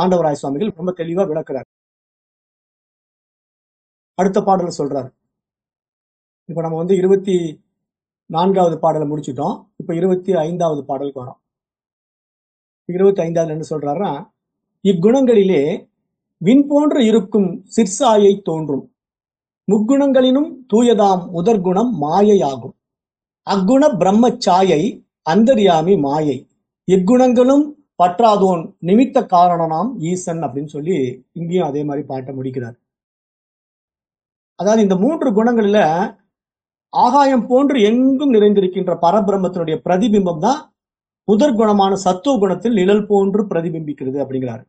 A: தாண்டவராய சுவாமிகள் ரொம்ப தெளிவா விளக்குறார். அடுத்த பாடலை சொல்றாரு. இப்ப நம்ம வந்து இருபத்தி நான்காவது பாடலை முடிச்சிட்டோம். இப்ப இருபத்தி ஐந்தாவது பாடலுக்கு வரோம். இருபத்தி ஐந்தாவது என்ன சொல்றாருன்னா இக்குணங்களிலே விண் போன்று இருக்கும் சிற்சாயை தோன்றும். முக்குணங்களினும் தூயதாம் உதர்குணம் மாயையாகும். அக்குண பிரம்மச்சாயை அந்தரியாமி மாயை. இக்குணங்களும் பற்றாதோன் நிமித்த காரணனாம் ஈசன் அப்படின்னு சொல்லி இங்கேயும் அதே மாதிரி பாட்டை முடிக்கிறார். அதாவது இந்த மூன்று குணங்கள்ல ஆகாயம் போன்று எங்கும் நிறைந்திருக்கின்ற பரபிரம்மத்தினுடைய பிரதிபிம்பம் தான் முதற் குணமான சத்துவ குணத்தில் நிழல் போன்று பிரதிபிம்பிக்கிறது அப்படிங்கிறாரு.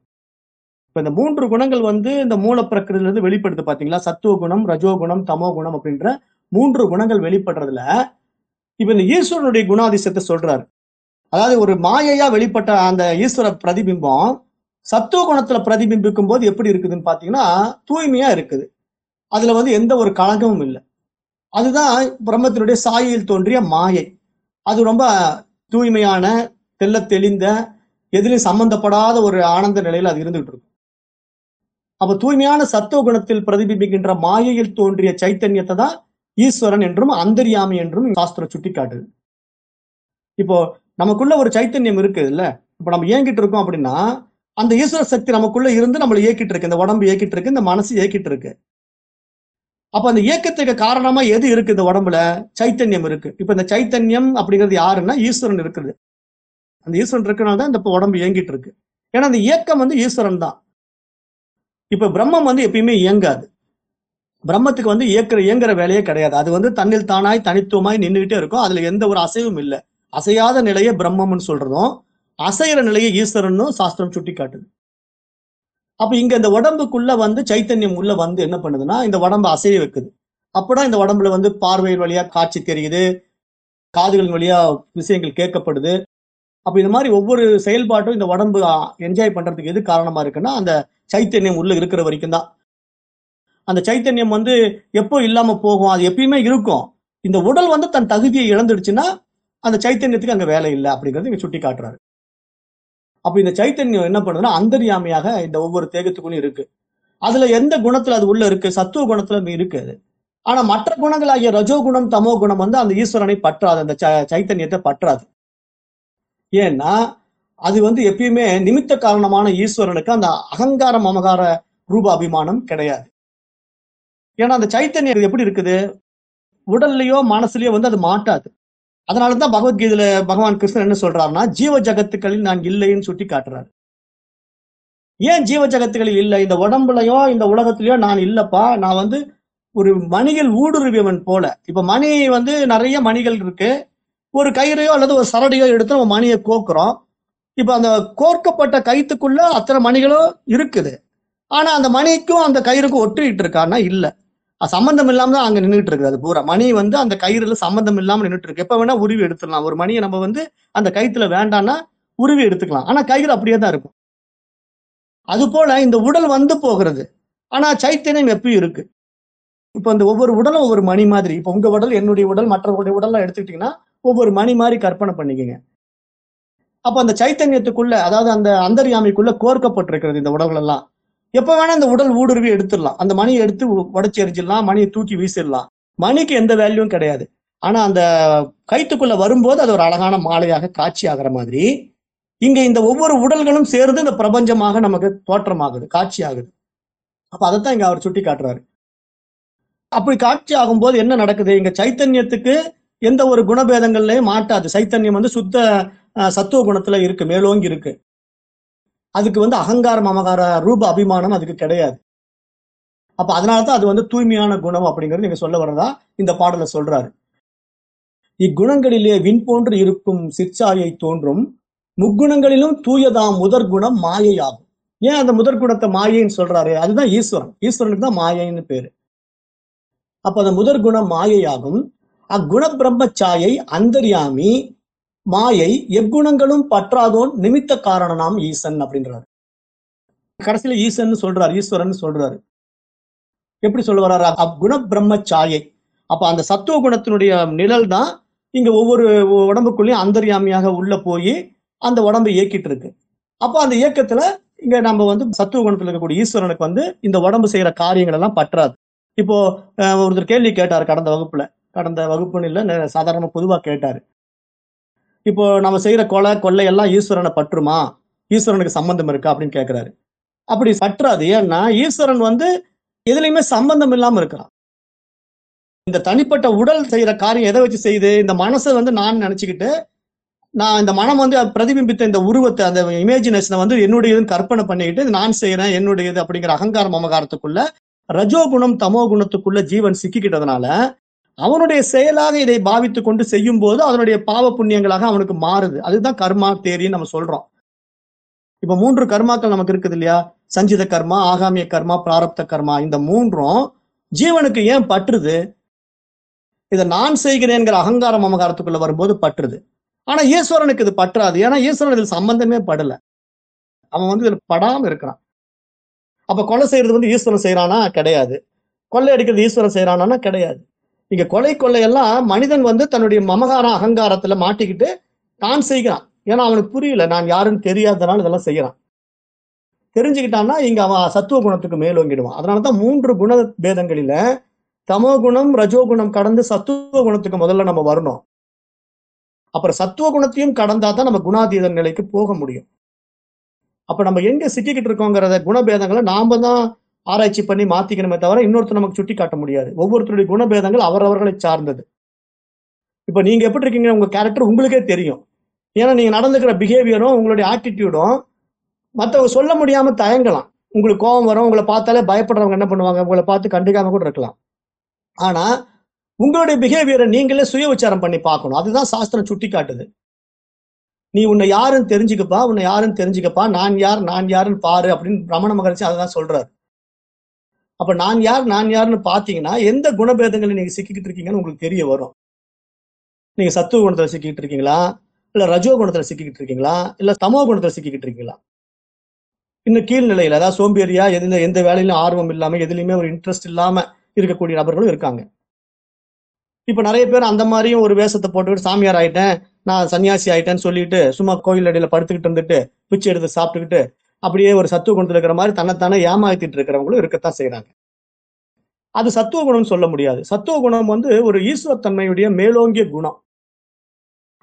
A: இப்ப இந்த மூன்று குணங்கள் வந்து இந்த மூலப்பிரக்கிருதில இருந்து வெளிப்படுது பாத்தீங்களா? சத்துவ குணம் ரஜோகுணம் தமோ குணம் அப்படின்ற மூன்று குணங்கள் வெளிப்படுறதுல இப்ப இந்த ஈஸ்வரனுடைய குணாதிசயத்தை சொல்றாரு. அதாவது ஒரு மாயையா வெளிப்பட்ட அந்த ஈஸ்வர பிரதிபிம்பம் சத்துவ குணத்துல பிரதிபிம்பிக்கும் போது எப்படி இருக்குதுன்னு பாத்தீங்கன்னா தூய்மையா இருக்குது. அதுல வந்து எந்த ஒரு கழகமும் இல்லை. அதுதான் பிரம்மத்தினுடைய சாயில் தோன்றிய மாயை. அது ரொம்ப தூய்மையான தெல்ல தெளிந்த எதிலும் சம்பந்தப்படாத ஒரு ஆனந்த நிலையில அது இருந்துகிட்டு இருக்கும். அப்ப தூய்மையான சத்துவ குணத்தில் பிரதிபிம்பிக்கின்ற மாயையில் தோன்றிய சைத்தன்யத்தை தான் ஈஸ்வரன் என்றும் அந்தரியாமை என்றும் சாஸ்திரம் சுட்டி காட்டுது இப்போ நமக்குள்ள ஒரு சைத்தன்யம் இருக்குது இல்ல இப்ப நம்ம இயங்கிட்டு இருக்கோம் அப்படின்னா அந்த ஈஸ்வர சக்தி நமக்குள்ள இருந்து நம்மளை இயக்கிட்டு இருக்கு. இந்த உடம்பு இயக்கிட்டு இருக்கு இந்த மனசு இயக்கிட்டு இருக்கு. அப்ப அந்த இயக்கத்துக்கு காரணமா எது இருக்கு இந்த உடம்புல? சைத்தன்யம் இருக்கு. இப்ப இந்த சைத்தன்யம் அப்படிங்கிறது யாருன்னா ஈஸ்வரன் இருக்குது. அந்த ஈஸ்வரன் இருக்கனால தான் இந்த உடம்பு இயங்கிட்டு இருக்கு. ஏன்னா அந்த இயக்கம் வந்து ஈஸ்வரன் தான். இப்ப பிரம்மம் வந்து எப்பயுமே இயங்காது. பிரம்மத்துக்கு வந்து இயக்கிற இயங்குற வேலையே கிடையாது. அது வந்து தன்னில் தானாய் தனித்துவமாய் நின்றுகிட்டே இருக்கும். அதுல எந்த ஒரு அசைவும் இல்லை. அசையாத நிலையை பிரம்மம்னு சொல்றதும் அசைகிற நிலையை ஈஸ்வரனும் சாஸ்திரம் சுட்டி காட்டுது அப்ப இங்க இந்த உடம்புக்குள்ள வந்து சைத்தன்யம் உள்ள வந்து என்ன பண்ணுதுன்னா இந்த உடம்பு அசைய வைக்குது. அப்பதான் இந்த உடம்புல வந்து பார்வையின் வழியா காட்சி தெரியுது. காதுகளின் வழியா விஷயங்கள் கேட்கப்படுது. அப்ப இந்த மாதிரி ஒவ்வொரு செயல்பாட்டும் இந்த உடம்பு என்ஜாய் பண்றதுக்கு எது காரணமா இருக்குன்னா அந்த சைத்தன்யம் உள்ள இருக்கிற வரைக்கும் தான். அந்த சைத்தன்யம் வந்து எப்போ இல்லாம போகும் அது எப்பயுமே இருக்கும். இந்த உடல் வந்து தன் தகுதியை இழந்துடுச்சுன்னா அந்த சைத்தன்யத்துக்கு அங்க வேலை இல்லை அப்படிங்கறது இங்க சுட்டி காட்டுறாரு. அப்ப இந்த சைத்தன்யம் என்ன பண்ணுதுன்னா அந்தரியாமையாக இந்த ஒவ்வொரு தேகத்துக்குள்ளும் இருக்கு. அதுல எந்த குணத்துல அது உள்ள இருக்கு? சத்துவ குணத்துல அது இருக்கு அது ஆனா மற்ற குணங்களாகிய ரஜோ குணம் தமோ குணம் வந்து அந்த ஈஸ்வரனை பற்றாது அந்த சைத்தன்யத்தை பற்றாது. ஏன்னா அது வந்து எப்பயுமே நிமித்த காரணமான ஈஸ்வரனுக்கு அந்த அகங்கார மமகார ரூப அபிமானம் கிடையாது. ஏன்னா அந்த சைத்தன்யம் எப்படி இருக்குது? உடல்லையோ மனசுலயோ வந்து அது மாட்டாது. அதனாலதான் பகவத்கீதையில பகவான் கிருஷ்ணன் என்ன சொல்றாருன்னா ஜீவ ஜகத்துக்களில் நான் இல்லைன்னு சுட்டி காட்டுறாரு. ஏன் ஜீவ ஜகத்துகளில் இல்லை? இந்த உடம்புலயோ இந்த உலகத்திலயோ நான் இல்லப்பா நான் வந்து ஒரு மணிகள் ஊடுருவியவன் போல. இப்ப மணி வந்து நிறைய மணிகள் இருக்கு. ஒரு கயிறையோ அல்லது ஒரு சரடையோ எடுத்து நம்ம மணியை கோக்குறோம். இப்ப அந்த கோர்க்கப்பட்ட கயிற்றுக்குள்ள அத்தனை மணிகளும் இருக்குது. ஆனா அந்த மணிக்கும் அந்த கயிறுக்கும் ஒட்டிட்டு இருக்கான்னா இல்ல. அது சம்பந்தம் இல்லாம தான் அங்க நின்றுட்டு இருக்குது. அது பூரா மணி வந்து அந்த கயிறுல சம்பந்தம் இல்லாம நின்றுட்டு இருக்கு. எப்ப வேணா உருவி எடுத்துடலாம். ஒரு மணியை நம்ம வந்து அந்த கயித்துல வேண்டாம்னா உருவி எடுத்துக்கலாம். ஆனா கயிறு அப்படியே தான் இருக்கும். அது போல இந்த உடல் வந்து போகிறது. ஆனா சைத்தன்யம் எப்பயும் இருக்கு. இப்ப இந்த ஒவ்வொரு உடலும் ஒவ்வொரு மணி மாதிரி. இப்ப உங்க உடல் என்னுடைய உடல் மற்றவருடைய உடல்லாம் எடுத்துக்கிட்டீங்கன்னா ஒவ்வொரு மணி மாதிரி கற்பனை பண்ணிக்கங்க. அப்ப அந்த சைத்தன்யத்துக்குள்ள அதாவது அந்த அந்தர்யாமிக்குள்ள கோர்க்கப்பட்டிருக்கிறது இந்த உடல்கள் எல்லாம். எப்ப வேணா இந்த உடல் ஊடுருவி எடுத்துடலாம். அந்த மணியை எடுத்து உடச்சி எரிஞ்சிடலாம் மணியை தூக்கி வீசிடலாம். மணிக்கு எந்த வேல்யூவும் கிடையாது. ஆனா அந்த கைத்துக்குள்ள வரும்போது அது ஒரு அழகான மாலையாக காட்சி ஆகிற மாதிரி இங்க இந்த ஒவ்வொரு உடல்களும் சேர்ந்து இந்த பிரபஞ்சமாக நமக்கு தோற்றமாகுது காட்சி ஆகுது. அப்ப அதைத்தான் இங்க அவர் சுட்டி காட்டுறாரு அப்படி காட்சி ஆகும்போது என்ன நடக்குது? இங்க சைத்தன்யத்துக்கு எந்த ஒரு குணபேதங்கள்லயும் மாட்டாது. சைத்தன்யம் வந்து சுத்த சத்துவ குணத்துல இருக்கு மேலோங்கி இருக்கு. அதுக்கு வந்து அகங்காரம் அமகார ரூப அபிமானம் அதுக்கு கிடையாது. அப்ப அதனாலதான் அது வந்து தூய்மையான குணம் அப்படிங்கிறது நீங்க சொல்ல வரதா இந்த பாடல சொல்றாரு. இக்குணங்களிலே விண் போன்று இருக்கும் சிற்சாயை தோன்றும் முக்குணங்களிலும் தூயதாம் முதற் குணம் மாயையாகும். ஏன் அந்த முதற் குணத்தை மாயைன்னு சொல்றாரு? அதுதான் ஈஸ்வரன். ஈஸ்வரனுக்கு தான் மாயைன்னு பேரு. அப்ப அந்த முதற் குணம் மாயையாகும். அக்குண பிரம்மச்சாயை அந்தர்யாமி மாயை எக்குணங்களும் பற்றாதோன் நிமித்த காரணனாம் ஈசன் அப்படின்றாரு. கடைசியில ஈசன் சொல்றாரு ஈஸ்வரன் சொல்றாரு. எப்படி சொல்ல வர்றாரு? அக்குண பிரம்மச்சாயை அப்ப அந்த சத்துவ குணத்தினுடைய நிழல் தான் இங்க ஒவ்வொரு உடம்புக்குள்ளேயும் அந்தர்யாமியாக உள்ள போய் அந்த உடம்பை இயக்கிட்டு இருக்கு. அப்போ அந்த இயக்கத்துல இங்க நம்ம வந்து சத்துவ குணத்துல இருக்கக்கூடிய ஈஸ்வரனுக்கு வந்து இந்த உடம்பு செய்யற காரியங்கள் எல்லாம் பற்றாது. இப்போ ஒருத்தர் கேள்வி கேட்டார் கடந்த வகுப்புல. கடந்த வகுப்புன்னு இல்ல நெ- சாதாரணமா பொதுவா கேட்டாரு. இப்போ நம்ம செய்யற கொலை கொள்ளை எல்லாம் ஈஸ்வரனை பற்றுமா? ஈஸ்வரனுக்கு சம்பந்தம் இருக்கா? அப்படின்னு கேக்குறாரு. அப்படி பற்றாது. ஏன்னா ஈஸ்வரன் வந்து எதுலையுமே சம்பந்தம் இல்லாம இருக்கிறான். இந்த தனிப்பட்ட உடல் செய்யற காரியம் எதை வச்சு செய்யுது? இந்த மனசை வந்து நான் நினைச்சுக்கிட்டு நான் இந்த மனம் வந்து பிரதிபிம்பித்த இந்த உருவத்தை அந்த இமேஜினேஷனை வந்து என்னுடையதுன்னு கற்பனை பண்ணிக்கிட்டு நான் செய்யறேன் என்னுடையது அப்படிங்கிற அகங்காரம் அமகாரத்துக்குள்ள ரஜோகுணம் தமோ குணத்துக்குள்ள ஜீவன் சிக்கிக்கிட்டதுனால அவனுடைய செயலாக இதை பாவித்து கொண்டு செய்யும் போது அதனுடைய பாவ புண்ணியங்களாக அவனுக்கு மாறுது. அதுதான் கர்மா தேரின்னு நம்ம சொல்றோம். இப்ப மூன்று கர்மாக்கள் நமக்கு இருக்குது இல்லையா? சஞ்சித கர்மா ஆகாமிய கர்மா பிராரப்த கர்மா. இந்த மூன்றும் ஜீவனுக்கு ஏன் பற்றுது? இதை நான் செய்கிறேங்கிற அகங்கார மமகாரத்துக்குள்ள வரும்போது பற்றுது. ஆனா ஈஸ்வரனுக்கு இது பற்றாது. ஏன்னா ஈஸ்வரன் இதில் சம்பந்தமே படல. அவன் வந்து இதுல படாம இருக்கிறான். அப்ப கொலை செய்யறது வந்து ஈஸ்வரன் செய்யறானா கிடையாது. கொள்ளை அடிக்கிறது ஈஸ்வரன் செய்யறானா கிடையாது. இங்க கொலை கொள்ளையெல்லாம் மனிதன் வந்து தன்னுடைய மமகார அகங்காரத்துல மாட்டிக்கிட்டு தான் செய்கிறான். ஏன்னா அவனுக்கு புரியல நான் யாருன்னு தெரியாதனால இதெல்லாம் செய்யறான் தெரிஞ்சுக்கிட்டான்னா இங்க அவன் சத்துவ குணத்துக்கு மேலோங்கிடுவான் அதனாலதான் மூன்று குண பேதங்களில தமோ குணம் ரஜோ குணம் கடந்து சத்துவ குணத்துக்கு முதல்ல நம்ம வரணும். அப்புறம் சத்துவ குணத்தையும் கடந்தா தான் நம்ம குணாதீத நிலைக்கு போக முடியும். அப்ப நம்ம எங்க சிக்கிக்கிட்டு இருக்கோங்கிறத குணபேதங்களை நாம தான் ஆராய்ச்சி பண்ணி மாத்திக்கணுமே தவிர இன்னொருத்தர் நமக்கு சுட்டி காட்ட முடியாது. ஒவ்வொருத்தருடைய குணபேதங்கள் அவரவர்களை சார்ந்தது. இப்ப நீங்க எப்படி இருக்கீங்க? உங்க கேரக்டர் உங்களுக்கே தெரியும். ஏன்னா நீங்க நடந்துக்கிற பிஹேவியரும் உங்களுடைய ஆட்டிடியூடும் மற்றவங்க சொல்ல முடியாம தயங்கலாம். உங்களுக்கு கோபம் வரும் உங்களை பார்த்தாலே பயப்படுறவங்க என்ன பண்ணுவாங்க? உங்களை பார்த்து கண்டுக்காம கூட இருக்கலாம். ஆனா உங்களுடைய பிஹேவியரை நீங்களே சுய உச்சாரம் பண்ணி பார்க்கணும். அதுதான் சாஸ்திரம் சுட்டி காட்டுது. நீ உன்னை யாருன்னு தெரிஞ்சுக்கப்பா உன்னை யாருன்னு தெரிஞ்சுக்கப்பா நான் யார் நான் யாருன்னு பாரு அப்படின்னு ரமண மகர்ஷி தான் சொல்றாரு. அப்ப நான் யார் நான் யாருன்னு பாத்தீங்கன்னா எந்த குணபேதங்களை நீங்க சிக்கிக்கிட்டு இருக்கீங்கன்னு உங்களுக்கு தெரிய வரும். நீங்க சத்துவ குணத்துல சிக்கிக்கிட்டு இருக்கீங்களா? இல்ல ரஜோ குணத்துல சிக்கிக்கிட்டு இருக்கீங்களா? இல்ல தமோ குணத்துல சிக்கிக்கிட்டு இருக்கீங்களா? இன்னும் கீழ்நிலையில அதாவது சோம்பேறியா எந்த எந்த வேலையிலும் ஆர்வம் இல்லாம எதுலையுமே ஒரு இன்ட்ரெஸ்ட் இல்லாம இருக்கக்கூடிய நபர்களும் இருக்காங்க. இப்ப நிறைய பேர் அந்த மாதிரியும் ஒரு வேஷத்தை போட்டுக்கிட்டு சாமியார் ஆயிட்டேன் நான் சன்னியாசி ஆயிட்டேன்னு சொல்லிட்டு சும்மா கோயில் அடியில படுத்துக்கிட்டு இருந்துட்டு பிச்சை எடுத்து சாப்பிட்டுக்கிட்டு அப்படியே ஒரு சத்துவ குணத்தில் இருக்கிற மாதிரி தன்னைத்தானே ஏமாத்திட்டு இருக்கிறவங்களும் இருக்கத்தான் செய்கிறாங்க அது சத்துவ குணம்னு சொல்ல முடியாது. சத்துவ குணம் வந்து ஒரு ஈஸ்வரத்தன்மையுடைய மேலோங்கிய குணம்.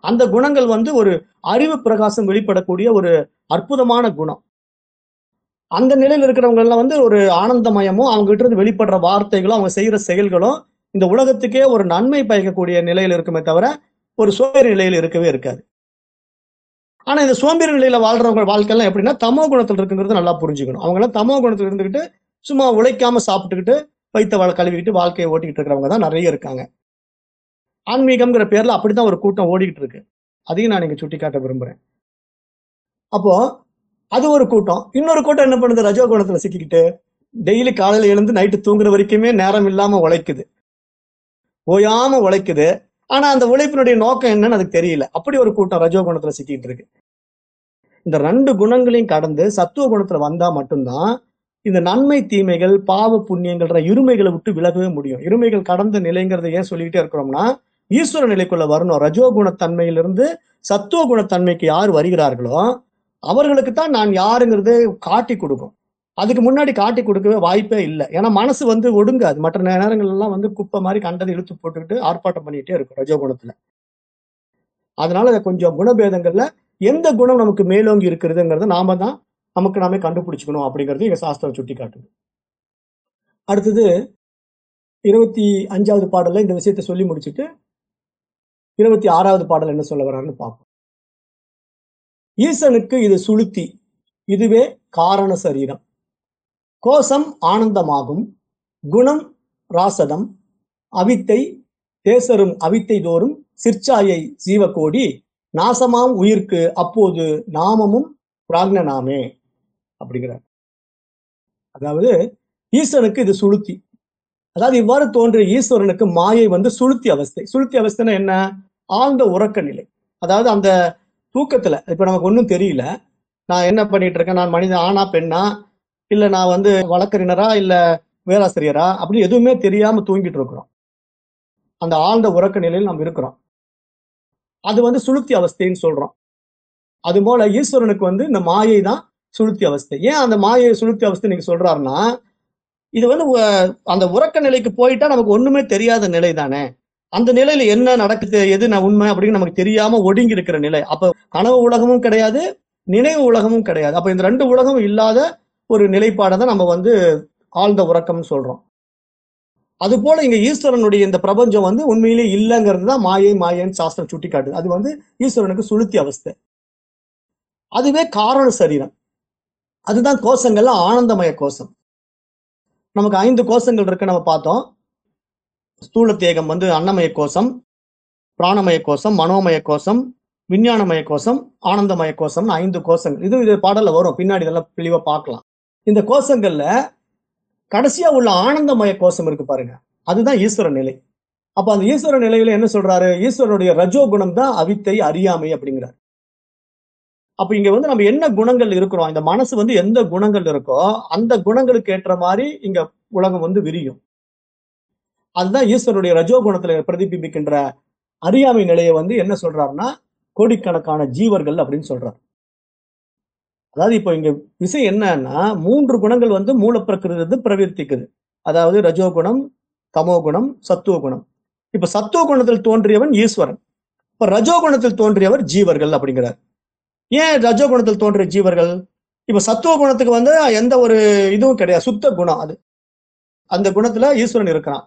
A: அந்த குணங்கள் வந்து ஒரு அறிவு பிரகாசம் வெளிப்படக்கூடிய ஒரு அற்புதமான குணம். அந்த நிலையில் இருக்கிறவங்க எல்லாம் வந்து ஒரு ஆனந்தமயமும் அவங்க கிட்ட இருந்து வெளிப்படுற வார்த்தைகளும் அவங்க செய்யற செயல்களும் இந்த உலகத்துக்கே ஒரு நன்மை பயக்கக்கூடிய நிலையில் இருக்குமே தவிர ஒரு சோம்பேறி நிலையில் இருக்கவே இருக்காது. ஆனா இந்த சோம்பேறி நிலையில வாழ்றவங்க வாழ்க்கையெல்லாம் எப்படின்னா தமோ குணத்தில் இருக்குங்கிறது நல்லா புரிஞ்சுக்கணும். அவங்க எல்லாம் தமோ குணத்தில் இருந்துகிட்டு சும்மா உழைக்காம சாப்பிட்டுக்கிட்டு வைத்த வாழ கழுவிக்கிட்டு வாழ்க்கையை ஓட்டிக்கிட்டு இருக்கிறவங்க தான் நிறைய இருக்காங்க. ஆன்மீகம்ங்கிற பேர்ல அப்படித்தான் ஒரு கூட்டம் ஓடிக்கிட்டு இருக்கு. அதையும் நான் இங்க சுட்டி காட்ட விரும்புறேன். அப்போ அது ஒரு கூட்டம். இன்னொரு கூட்டம் என்ன பண்ணுது? ரஜோ குணத்துல சிக்கிக்கிட்டு டெய்லி காலையில எழுந்து நைட்டு தூங்குற வரைக்குமே நேரம் இல்லாம உழைக்குது. ஓயாம உழைக்குது. ஆனா அந்த உழைப்பினுடைய நோக்கம் என்னன்னு அதுக்கு தெரியல. அப்படி ஒரு கூட்டம் ரஜோ குணத்துல சிக்கிட்டு இருக்கு. இந்த ரெண்டு குணங்களையும் கடந்து சத்துவ குணத்துல வந்தா மட்டும்தான் இந்த நன்மை தீமைகள் பாவ புண்ணியங்கள்ன்ற இருமைகளை விட்டு விலகவே முடியும். இருமைகள் கடந்த நிலைங்கிறத ஏன் சொல்லிக்கிட்டே இருக்கிறோம்னா ஈஸ்வர நிலைக்குள்ள வரணும். ரஜோ குணத்தன்மையிலிருந்து சத்துவ குணத்தன்மைக்கு யார் வருகிறார்களோ அவர்களுக்கு தான் நான் யாருங்கிறது காட்டி கொடுக்கும். அதுக்கு முன்னாடி காட்டி கொடுக்கவே வாய்ப்பே இல்லை. ஏன்னா மனசு வந்து ஒடுங்காது. மற்ற நேரங்கள்லாம் வந்து குப்பை மாதிரி கண்டதை இழுத்து போட்டுக்கிட்டு ஆர்ப்பாட்டம் பண்ணிட்டே இருக்கும் ரஜோகுணத்துல. அதனால கொஞ்சம் குணபேதங்கள்ல எந்த குணம் நமக்கு மேலோங்கி இருக்கிறதுங்கிறத நாம தான் நமக்கு நாமே கண்டுபிடிச்சுக்கணும் அப்படிங்கிறது எங்க சாஸ்திரம் சுட்டி காட்டுது அடுத்தது இருபத்தி அஞ்சாவது பாடல்ல இந்த விஷயத்தை சொல்லி முடிச்சுட்டு இருபத்தி ஆறாவது பாடல் என்ன சொல்ல வர்றாருன்னு பார்ப்போம். ஈசனுக்கு இது சுளுத்தி இதுவே காரண சரீரம். கோஷம் ஆனந்தமாகும் குணம் ராசதம் அவித்தை தேசரும் அவித்தை தோறும் சிற்சாயை சீவக்கோடி நாசமாம் உயிர்க்கு அப்போது நாமமும் பிராக்ஞனாமே அப்படிங்கிறார். அதாவது ஈஸ்வரனுக்கு இது சுளுத்தி. அதாவது இவ்வாறு தோன்றிய ஈஸ்வரனுக்கு மாயை வந்து சுளுத்தி அவஸ்தை. சுளுத்தி அவஸ்தைன்னா என்ன? ஆழ்ந்த உறக்க நிலை. அதாவது அந்த தூக்கத்துல இப்ப நமக்கு ஒன்றும் தெரியல. நான் என்ன பண்ணிட்டு இருக்கேன்? நான் மனிதன் ஆனா பெண்ணா? இல்ல நான் வந்து வழக்கறிஞரா இல்ல வேளாசிரியரா அப்படின்னு எதுவுமே தெரியாம தூங்கிட்டு இருக்கிறோம். அந்த ஆழ்ந்த உறக்க நிலையில் நாம் இருக்கிறோம். அது வந்து சுளுத்தி அவஸ்தைன்னு சொல்றோம். அது போல ஈஸ்வரனுக்கு வந்து இந்த மாயை தான் சுளுத்தி அவஸ்தை. ஏன் அந்த மாயை சுளுத்தி அவஸ்தை நீங்க சொல்றாருன்னா இது வந்து அந்த உறக்க நிலைக்கு போயிட்டா நமக்கு ஒண்ணுமே தெரியாத நிலை தானே. அந்த நிலையில என்ன நடக்குது எது நான் உண்மை அப்படின்னு நமக்கு தெரியாம ஒடுங்கி இருக்கிற நிலை. அப்ப கனவு உலகமும் கிடையாது நினைவு உலகமும் கிடையாது. அப்ப இந்த ரெண்டு உலகமும் இல்லாத ஒரு நிலைப்பாடை தான் நம்ம வந்து ஆழ்ந்த உறக்கம்னு சொல்றோம். அது போல இங்க ஈஸ்வரனுடைய இந்த பிரபஞ்சம் வந்து உண்மையிலே இல்லைங்கிறது தான் மாயை மாயன்னு சாஸ்திரம் சுட்டி காட்டுது அது வந்து ஈஸ்வரனுக்கு சுளுத்தி அவஸ்தை. அதுவே காரண சரீரம். அதுதான் கோஷங்கள்ல ஆனந்தமய கோஷம். நமக்கு ஐந்து கோஷங்கள் இருக்கு நம்ம பார்த்தோம். ஸ்தூல தேகம் வந்து அன்னமய கோஷம் பிராணமய கோஷம் மனோமய கோஷம் விஞ்ஞானமய கோஷம் ஆனந்தமய கோஷம் ஐந்து கோஷங்கள். இது இது பாடல்ல வரும். பின்னாடி இதெல்லாம் தெளிவா பார்க்கலாம். இந்த கோஷங்கள்ல கடைசியா உள்ள ஆனந்தமய கோஷம் இருக்கு பாருங்க. அதுதான் ஈஸ்வர நிலை. அப்ப அந்த ஈஸ்வர நிலையில என்ன சொல்றாரு? ஈஸ்வரனுடைய ரஜோ குணம் தான் அவித்தை அறியாமை அப்படிங்கிறார். அப்ப இங்க வந்து நம்ம என்ன குணங்கள் இருக்கிறோம்? இந்த மனசு வந்து எந்த குணங்கள் இருக்கோ அந்த குணங்களுக்கு ஏற்ற மாதிரி இங்க உலகம் வந்து விரியும். அதுதான் ஈஸ்வரனுடைய ரஜோ குணத்துல பிரதிபிம்பிக்கின்ற அறியாமை நிலையை வந்து என்ன சொல்றாருன்னா கோடிக்கணக்கான ஜீவர்கள் அப்படின்னு சொல்றாரு. அதாவது இப்போ இங்க விஷயம் என்னன்னா மூன்று குணங்கள் வந்து மூலப்பிரகிருதி பிரவர்த்திக்குது. அதாவது ரஜோ குணம் தமோ குணம் சத்துவ குணம் இப்ப சத்துவ குணத்தில் தோன்றியவன் ஈஸ்வரன். இப்ப ரஜோ குணத்தில் தோன்றியவர் ஜீவர்கள் அப்படிங்கிறார். ஏன் ரஜோ குணத்தில் தோன்றிய ஜீவர்கள்? இப்ப சத்துவ குணத்துக்கு வந்து எந்த ஒரு இதுவும் கிடையாது. சுத்த குணம் அது. அந்த குணத்துல ஈஸ்வரன் இருக்கிறான்.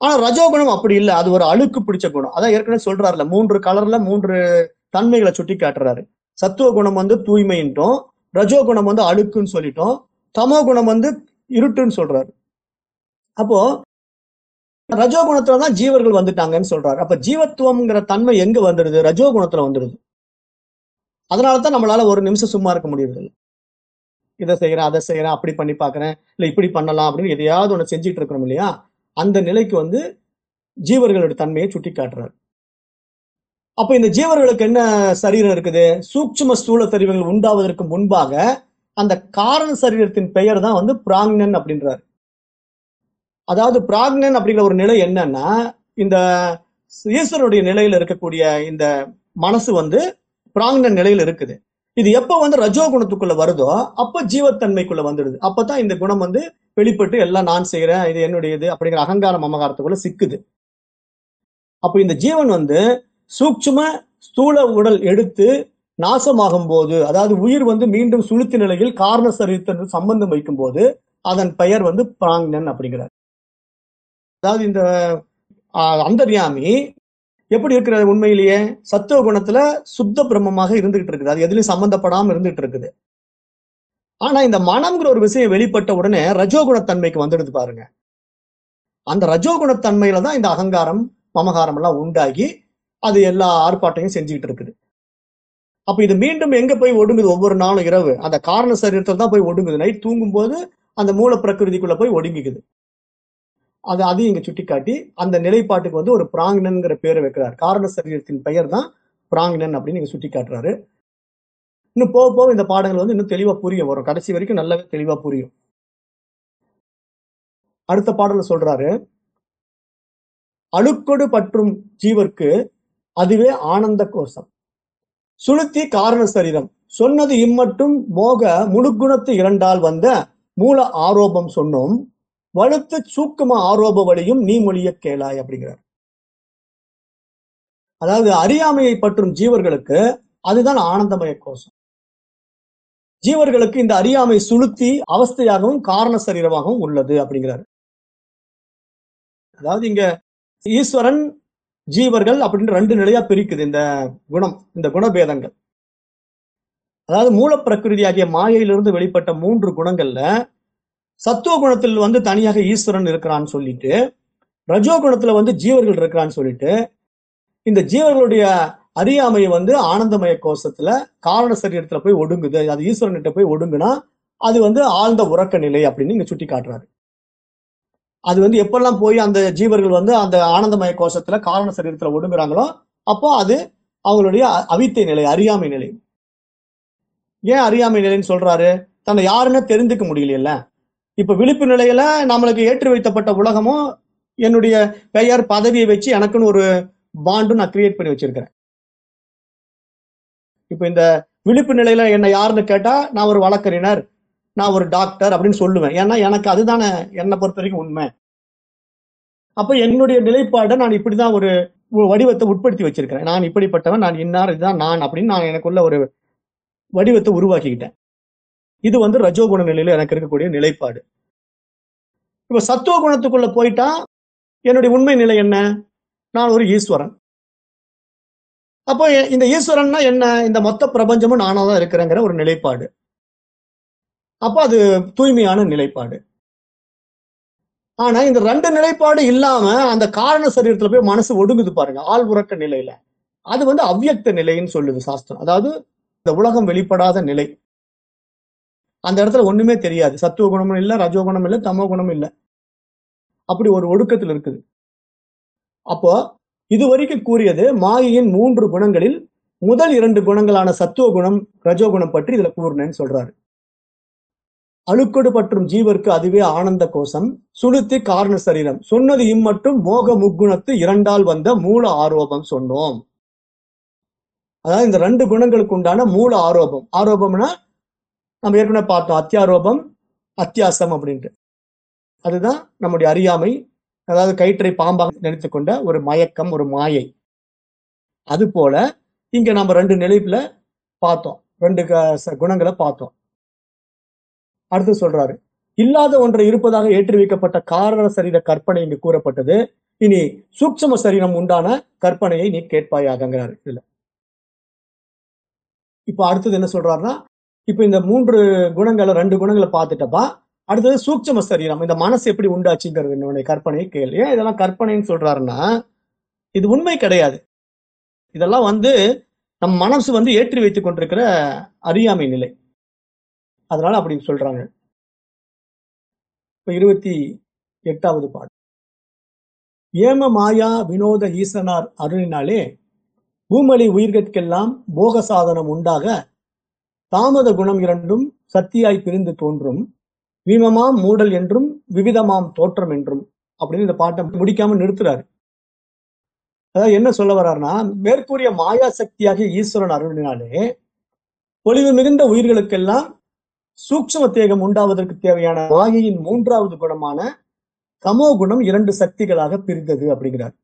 A: ஆனா ரஜோகுணம் அப்படி இல்லை. அது ஒரு அழுக்கு பிடிச்ச குணம். அதான் ஏற்கனவே சொல்றாருல மூன்று கலர்ல மூன்று தன்மைகளை சுட்டி காட்டுறாரு சத்துவ குணம் வந்து தூய்மைன்ட்டோம் ரஜோ குணம் வந்து அழுக்குன்னு சொல்லிட்டோம் தமோ குணம் வந்து இருட்டுன்னு சொல்றாரு. அப்போ ரஜோ குணத்துல தான் ஜீவர்கள் வந்துட்டாங்கன்னு சொல்றாரு. அப்ப ஜீவத்துவம்ங்கிற தன்மை எங்க வந்துடுது ரஜோ குணத்துல வந்துடுது அதனாலதான் நம்மளால ஒரு நிமிஷம் சும்மா இருக்க முடியுது இதை செய்யறேன் அதை செய்யறேன் அப்படி பண்ணி பாக்குறேன் இல்ல இப்படி பண்ணலாம் அப்படின்னு எதையாவது ஒண்ணு செஞ்சுட்டு இருக்கிறோம் இல்லையா? அந்த நிலைக்கு வந்து ஜீவர்களுடைய தன்மையை சுட்டி காட்டுறாரு அப்ப இந்த ஜீவர்களுக்கு என்ன சரீரம் இருக்குது? சூட்சும ஸ்தூல சரீரங்கள் உண்டாவதற்கு முன்பாக அந்த காரண சரீரத்தின் பெயர் தான் வந்து பிராக்னன் அப்படின்றாரு. அதாவது பிராக்னன் அப்படிங்கிற ஒரு நிலை என்னன்னா இந்த ஈஸ்வரனுடைய நிலையில இருக்கக்கூடிய இந்த மனசு வந்து பிராக்னன் நிலையில இருக்குது. இது எப்ப வந்து ரஜோ குணத்துக்குள்ள வருதோ அப்ப ஜீவத்தன்மைக்குள்ள வந்துடுது. அப்பதான் இந்த குணம் வந்து வெளிப்பட்டு எல்லாம் நான் செய்யறேன் இது என்னுடையது அப்படிங்கிற அகங்காரம் அமகாரத்துக்குள்ள சிக்குது. அப்ப இந்த ஜீவன் வந்து சூக்ஷ்ம ஸ்தூல உடல் எடுத்து நாசமாகும் போது அதாவது உயிர் வந்து மீண்டும் சுளுத்தி நிலையில் காரண சரீரத்திற்கு சம்பந்தம் வைக்கும் போது அதன் பெயர் வந்து பிராங்னன் அப்படிங்கிறார். அதாவது இந்த அந்தர்யாமி எப்படி இருக்கிறது உண்மையிலேயே? சத்துவ குணத்துல சுத்த பிரம்மமாக இருந்துகிட்டு இருக்குது. அது எதுலையும் சம்பந்தப்படாம இருந்துட்டு இருக்குது. ஆனா இந்த மனம்ங்கிற ஒரு விஷயம் வெளிப்பட்ட உடனே ரஜோகுணத்தன்மைக்கு வந்துடுது பாருங்க. அந்த ரஜோகுணத்தன்மையில தான் இந்த அகங்காரம் மமகாரம் எல்லாம் உண்டாகி அது எல்லா ஆர்ப்பாட்டையும் செஞ்சுக்கிட்டு இருக்குது. அப்ப இது மீண்டும் எங்க போய் ஒடுங்குது? ஒவ்வொரு நாளும் இரவு. அந்த காரண சரீரத்தில் தான் போய் ஒடுங்குது. நைட் தூங்கும் போது அந்த மூல பிரகிருதிக்குள்ள போய் ஒடுங்கிக்குது. அது அதையும் இங்க சுட்டிக்காட்டி அந்த நிலைப்பாட்டுக்கு வந்து ஒரு பிராங்னன்ங்கிற பேரை வைக்கிறார். காரண சரீரத்தின் பெயர் தான் பிராங்னன் அப்படின்னு இங்க சுட்டி காட்டுறாரு இன்னும் போக போக இந்த பாடங்கள் வந்து இன்னும் தெளிவா புரியும். வரும். கடைசி வரைக்கும் நல்லாவே தெளிவா புரியும். அடுத்த பாடல சொல்றாரு அழுக்கொடு பற்றும் ஜீவர்க்கு அதுவே ஆனந்த கோஷம். சுளுத்தி காரண சரீரம். சொன்னது இம்மட்டும் மோக முழுக்குணத்து இரண்டால் வந்த மூல ஆரோபம் சொன்னோம். வலுத்து சூக்கும ஆரோப வழியும் நீ மொழிய கேளாய் அப்படிங்கிறார். அதாவது அறியாமையை பற்றும் ஜீவர்களுக்கு அதுதான் ஆனந்தமய கோஷம். ஜீவர்களுக்கு இந்த அறியாமை சுளுத்தி அவஸ்தையாகவும் காரண சரீரமாகவும் உள்ளது அப்படிங்கிறார். அதாவது இங்க ஈஸ்வரன் ஜீவர்கள் அப்படின்னு ரெண்டு நிலையா பிரிக்குது இந்த குணம் இந்த குணபேதங்கள். அதாவது மூலப்பிரகிருதி ஆகிய மாயையிலிருந்து வெளிப்பட்ட மூன்று குணங்கள்ல சத்துவ குணத்தில் வந்து தனியாக ஈஸ்வரன் இருக்கிறான்னு சொல்லிட்டு ரஜோ குணத்துல வந்து ஜீவர்கள் இருக்கிறான்னு சொல்லிட்டு இந்த ஜீவர்களுடைய அறியாமை வந்து ஆனந்தமய கோஷத்துல காரண சரீரத்துல போய் ஒடுங்குது. அது ஈஸ்வரன்கிட்ட போய் ஒடுங்குனா அது வந்து ஆழ்ந்த உறக்க நிலை அப்படின்னு இங்க சுட்டி காட்டுறாரு அது வந்து எப்பெல்லாம் போய் அந்த ஜீவர்கள் வந்து அந்த ஆனந்தமய கோஷத்துல காரண சரீரத்துல ஒடுங்குறாங்களோ அப்போ அது அவங்களுடைய அ- அவித்தை நிலை அறியாமை நிலை. ஏன் அறியாமை நிலைன்னு சொல்றாரு? தன்னை யாருன்னு தெரிஞ்சுக்க முடியலையில இப்ப விழிப்பு நிலையில நம்மளுக்கு ஏற்றி வைத்தப்பட்ட உலகமும் என்னுடைய பெயர் பதவியை வச்சு எனக்குன்னு ஒரு பாண்டும் நான் கிரியேட் பண்ணி வச்சிருக்கிறேன். இப்ப இந்த விழிப்பு நிலையில என்ன யாருன்னு கேட்டா நான் ஒரு வழக்கறிஞர். நான் ஒரு டாக்டர் அப்படின்னு சொல்லுவேன். ஏன்னா எனக்கு அதுதானே என்னை பொறுத்த வரைக்கும் உண்மை. அப்ப என்னுடைய நிலைப்பாடை நான் இப்படிதான் ஒரு வடிவத்தை உட்படுத்தி வச்சிருக்கிறேன். நான் இப்படிப்பட்டவன் நான் இன்னார் இதுதான் நான் அப்படின்னு நான் எனக்குள்ள ஒரு வடிவத்தை உருவாக்கிக்கிட்டேன். இது வந்து ரஜோகுண நிலையில எனக்கு இருக்கக்கூடிய நிலைப்பாடு. இப்ப சத்துவ குணத்துக்குள்ள போயிட்டா என்னுடைய உண்மை நிலை என்ன? நான் ஒரு ஈஸ்வரன். அப்போ இந்த ஈஸ்வரன்னா என்ன? இந்த மொத்த பிரபஞ்சமும் நானாக தான் இருக்கிறேங்கிற ஒரு நிலைப்பாடு. அப்போ அது தூய்மையான நிலைப்பாடு. ஆனா இந்த ரெண்டு நிலைப்பாடு இல்லாம அந்த காரண சரீரத்துல போய் மனசு ஒடுங்குது பாருங்க ஆள் உறக்க நிலையில. அது வந்து அவ்வியக்த நிலைன்னு சொல்லுது சாஸ்திரம். அதாவது இந்த உலகம் வெளிப்படாத நிலை. அந்த இடத்துல ஒண்ணுமே தெரியாது. சத்துவ குணமும் இல்ல ரஜோ குணம் இல்ல தமோ குணம் இல்ல. அப்படி ஒரு ஒடுக்கத்தில் இருக்குது. அப்போ இதுவரைக்கும் கூறியது மாயையின் மூன்று குணங்களில் முதல் இரண்டு குணங்களான சத்துவ குணம் ரஜோ குணம் பற்றி இதுல கூறினேன்னு சொல்றாரு. அழுக்கொடு பற்றும் ஜீவர்க்கு அதுவே ஆனந்த கோஷம். சுளுத்தி காரண சரீரம். சொன்னது இம்மட்டும் மோக முக்குணத்து இரண்டால் வந்த மூல ஆரோபம் சொன்னோம். அதாவது இந்த ரெண்டு குணங்களுக்கு உண்டான மூல ஆரோபம். ஆரோபம்னா நம்ம ஏற்கனவே பார்த்தோம். அத்தியாரோபம் அத்தியாசம் அப்படின்ட்டு. அதுதான் நம்முடைய அறியாமை. அதாவது கயிற்றை பாம்பாக நினைத்துக் கொண்ட ஒரு மயக்கம் ஒரு மாயை. அது போல இங்க நம்ம ரெண்டு நிலைப்புல பார்த்தோம். ரெண்டு க- ச- குணங்களை பார்த்தோம். அடுத்து சொல்றாரு. இல்லாத ஒன்றை இருப்பதாக ஏற்றி வைக்கப்பட்ட காரண சரீர கற்பனை இங்கு கூறப்பட்டது. இனி சூட்சம சரீரம் உண்டான கற்பனையை நீ கேட்பாயாகங்கிறாரு இதுல. இப்ப அடுத்தது என்ன சொல்றாருன்னா இப்ப இந்த மூன்று குணங்களை ரெண்டு குணங்களை பார்த்துட்டப்பா அடுத்தது சூட்சம சரீரம் இந்த மனசு எப்படி உண்டாச்சுங்கிறது என்னுடைய கற்பனையை கேள். ஏன் இதெல்லாம் கற்பனைன்னு சொல்றாருன்னா இது உண்மை கிடையாது. இதெல்லாம் வந்து நம் மனசு வந்து ஏற்றி வைத்துக் கொண்டிருக்கிற அறியாமை நிலை. அதனால அப்படி சொல்றாங்க. இப்ப இருபத்தி எட்டாவது பாடல் ஏம மாயா வினோத ஈசனார் அருளினாலே பூமலி உயிர்கட்கெல்லாம் போக சாதனம் உண்டாக தாமத குணம் இரண்டும் சத்தியாய் பிரிந்து தோன்றும். வீமமாம் மூடல் என்றும் விவிதமாம் தோற்றம் என்றும் அப்படின்னு இந்த பாட்டை முடிக்காம நிறுத்துறாரு. அதாவது என்ன சொல்ல வர்றாருன்னா மேற்கூறிய மாயா சக்தியாகிய ஈஸ்வரன் அருளினாலே பொலிவு மிகுந்த உயிர்களுக்கெல்லாம் சூக்ஷ்ம தேகம் உண்டாவதற்கு தேவையான மாயையின் மூன்றாவது குணமான தமோ குணம் இரண்டு சக்திகளாக பிரிந்தது அப்படிங்கிறார்.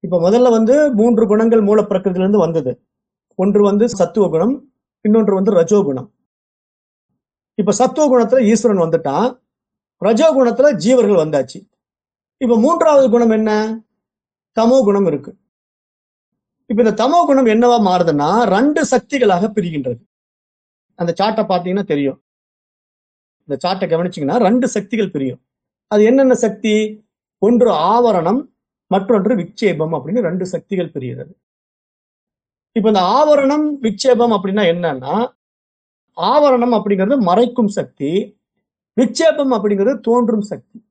A: இப்ப முதல்ல வந்து மூன்று குணங்கள் மூல பிரகிருதியிலிருந்து வந்தது. ஒன்று வந்து சத்துவ குணம் இன்னொன்று வந்து ரஜோ குணம். இப்ப சத்துவ குணத்துல ஈஸ்வரன் வந்துட்டான் ரஜோ குணத்துல ஜீவர்கள் வந்தாச்சு. இப்ப மூன்றாவது குணம் என்ன? தமோ குணம் இருக்கு. இப்ப இந்த தமோ குணம் என்னவா மாறுதுன்னா ரெண்டு சக்திகளாக பிரிகின்றது. அந்த சார்ட்டை பார்த்தீங்கன்னா தெரியும். இந்த சார்ட்டை கவனிச்சீங்கன்னா ரெண்டு சக்திகள் பிரியும். அது என்னென்ன சக்தி? ஒன்று ஆவரணம் மற்றொன்று விக்ஷேபம் அப்படின்னு ரெண்டு சக்திகள் பிரிகிறது. இப்ப இந்த ஆவரணம் விக்ஷேபம் அப்படின்னா என்னன்னா ஆவரணம் அப்படிங்கிறது மறைக்கும் சக்தி விக்ஷேபம் அப்படிங்கிறது தோன்றும் சக்தி.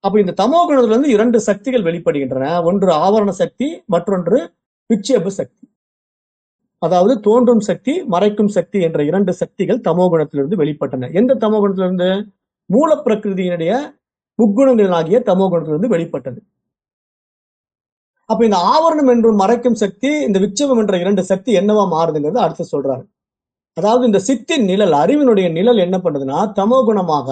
A: அப்ப இந்த தமோ குணத்துல இருந்து இரண்டு சக்திகள் வெளிப்படுகின்றன. ஒன்று ஆவரண சக்தி மற்றொன்று விக்ஷேப சக்தி. அதாவது தோன்றும் சக்தி மறைக்கும் சக்தி என்ற இரண்டு சக்திகள் தமோ குணத்திலிருந்து வெளிப்பட்டன. எந்த தமோ குணத்திலிருந்து? மூல பிரகிருதியினுடைய முக்குணங்களாகிய தமோ குணத்திலிருந்து வெளிப்பட்டது. அப்ப இந்த ஆவரணம் என்றும் மறைக்கும் சக்தி இந்த விட்சேபம் என்ற இரண்டு சக்தி என்னவா மாறுதுங்கிறது அடுத்து சொல்றாரு. அதாவது இந்த சித்தின் நிழல் அறிவினுடைய நிழல் என்ன பண்ணுதுன்னா தமோ குணமாக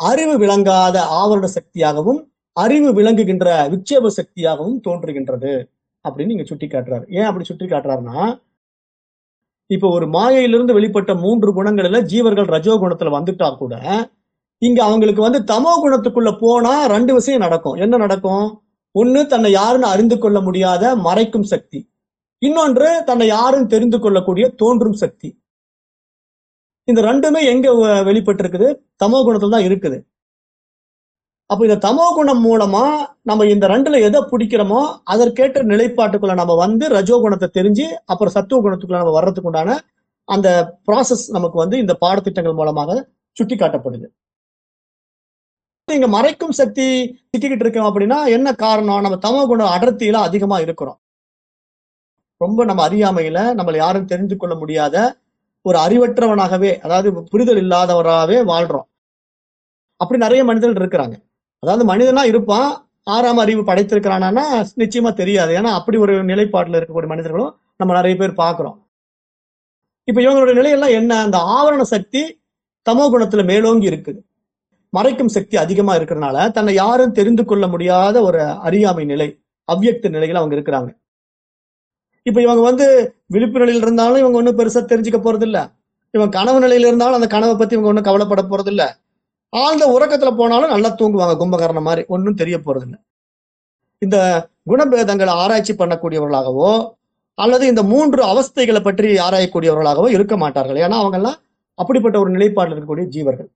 A: அறிவு விளங்காத ஆவரண சக்தியாகவும் அறிவு விளங்குகின்ற விட்சேப சக்தியாகவும் தோன்றுகின்றது அப்படின்னு நீங்க சுட்டி காட்டுறாரு ஏன் அப்படி சுட்டி காட்டுறாருன்னா இப்ப ஒரு மாயையிலிருந்து வெளிப்பட்ட மூன்று குணங்கள்ல ஜீவர்கள் ரஜோ குணத்துல வந்துட்டா கூட இங்க அவங்களுக்கு வந்து தமோ குணத்துக்குள்ள போனா ரெண்டு விஷயம் நடக்கும். என்ன நடக்கும்? ஒண்ணு தன்னை யாருன்னு அறிந்து கொள்ள முடியாத மறைக்கும் சக்தி. இன்னொன்று தன்னை யாருன்னு தெரிந்து கொள்ளக்கூடிய தோன்றும் சக்தி. இந்த ரெண்டுமே எங்க வெளிப்பட்டிருக்குது? தமோ குணத்துல தான் இருக்குது. அப்ப இந்த தமோ குணம் மூலமா நம்ம இந்த ரெண்டுல எதை பிடிக்கிறோமோ அதற்கேற்ற நிலைப்பாட்டுக்குள்ள நம்ம வந்து ரஜோ குணத்தை தெரிஞ்சு அப்புறம் சத்துவ குணத்துக்குள்ள நம்ம வர்றதுக்கு உண்டான அந்த ப்ராசஸ் நமக்கு வந்து இந்த பாடத்திட்டங்கள் மூலமாக சுட்டி காட்டப்படுது இங்க மறைக்கும் சக்தி சிக்கிக்கிட்டு இருக்கோம் அப்படின்னா என்ன காரணம்? நம்ம தமோ குண அடர்த்தியில அதிகமா இருக்கிறோம். ரொம்ப நம்ம அறியாமையில நம்மளை யாரும் தெரிந்து கொள்ள முடியாத ஒரு அறிவற்றவனாகவே அதாவது புரிதல் இல்லாதவராகவே வாழ்றோம். அப்படி நிறைய மனிதர்கள் இருக்கிறாங்க. அதாவது மனிதனா இருப்பான் ஆறாம் அறிவு படைத்திருக்கிறானா நிச்சயமா தெரியாது. ஏன்னா அப்படி ஒரு நிலைப்பாட்டுல இருக்கக்கூடிய மனிதர்களும் நம்ம நிறைய பேர் பார்க்கிறோம். இப்ப இவங்களுடைய நிலையெல்லாம் என்ன? அந்த ஆவரண சக்தி தமோ குணத்துல மேலோங்கி இருக்குது. மறைக்கும் சக்தி அதிகமா இருக்கிறனால தன்னை யாரும் தெரிந்து கொள்ள முடியாத ஒரு அறியாமை நிலை அவ்வியக்த நிலையில அவங்க இருக்கிறாங்க. இப்ப இவங்க வந்து விழிப்பு நிலையில் இருந்தாலும் இவங்க ஒன்றும் பெருசா தெரிஞ்சுக்க போறது இல்ல இவங்க கனவு நிலையில இருந்தாலும் அந்த கனவை பத்தி இவங்க ஒன்றும் கவலைப்பட போறது ஆழ்ந்த உறக்கத்துல போனாலும் நல்லா தூங்குவாங்க கும்பகரண மாதிரி. ஒன்றும் தெரிய போறது இந்த குணபேதங்களை ஆராய்ச்சி பண்ணக்கூடியவர்களாகவோ அல்லது இந்த மூன்று அவஸ்தைகளை பற்றி ஆராயக்கூடியவர்களாகவோ இருக்க மாட்டார்கள். ஏன்னா அவங்க எல்லாம் அப்படிப்பட்ட ஒரு நிலைப்பாட்டில் இருக்கக்கூடிய ஜீவர்கள்.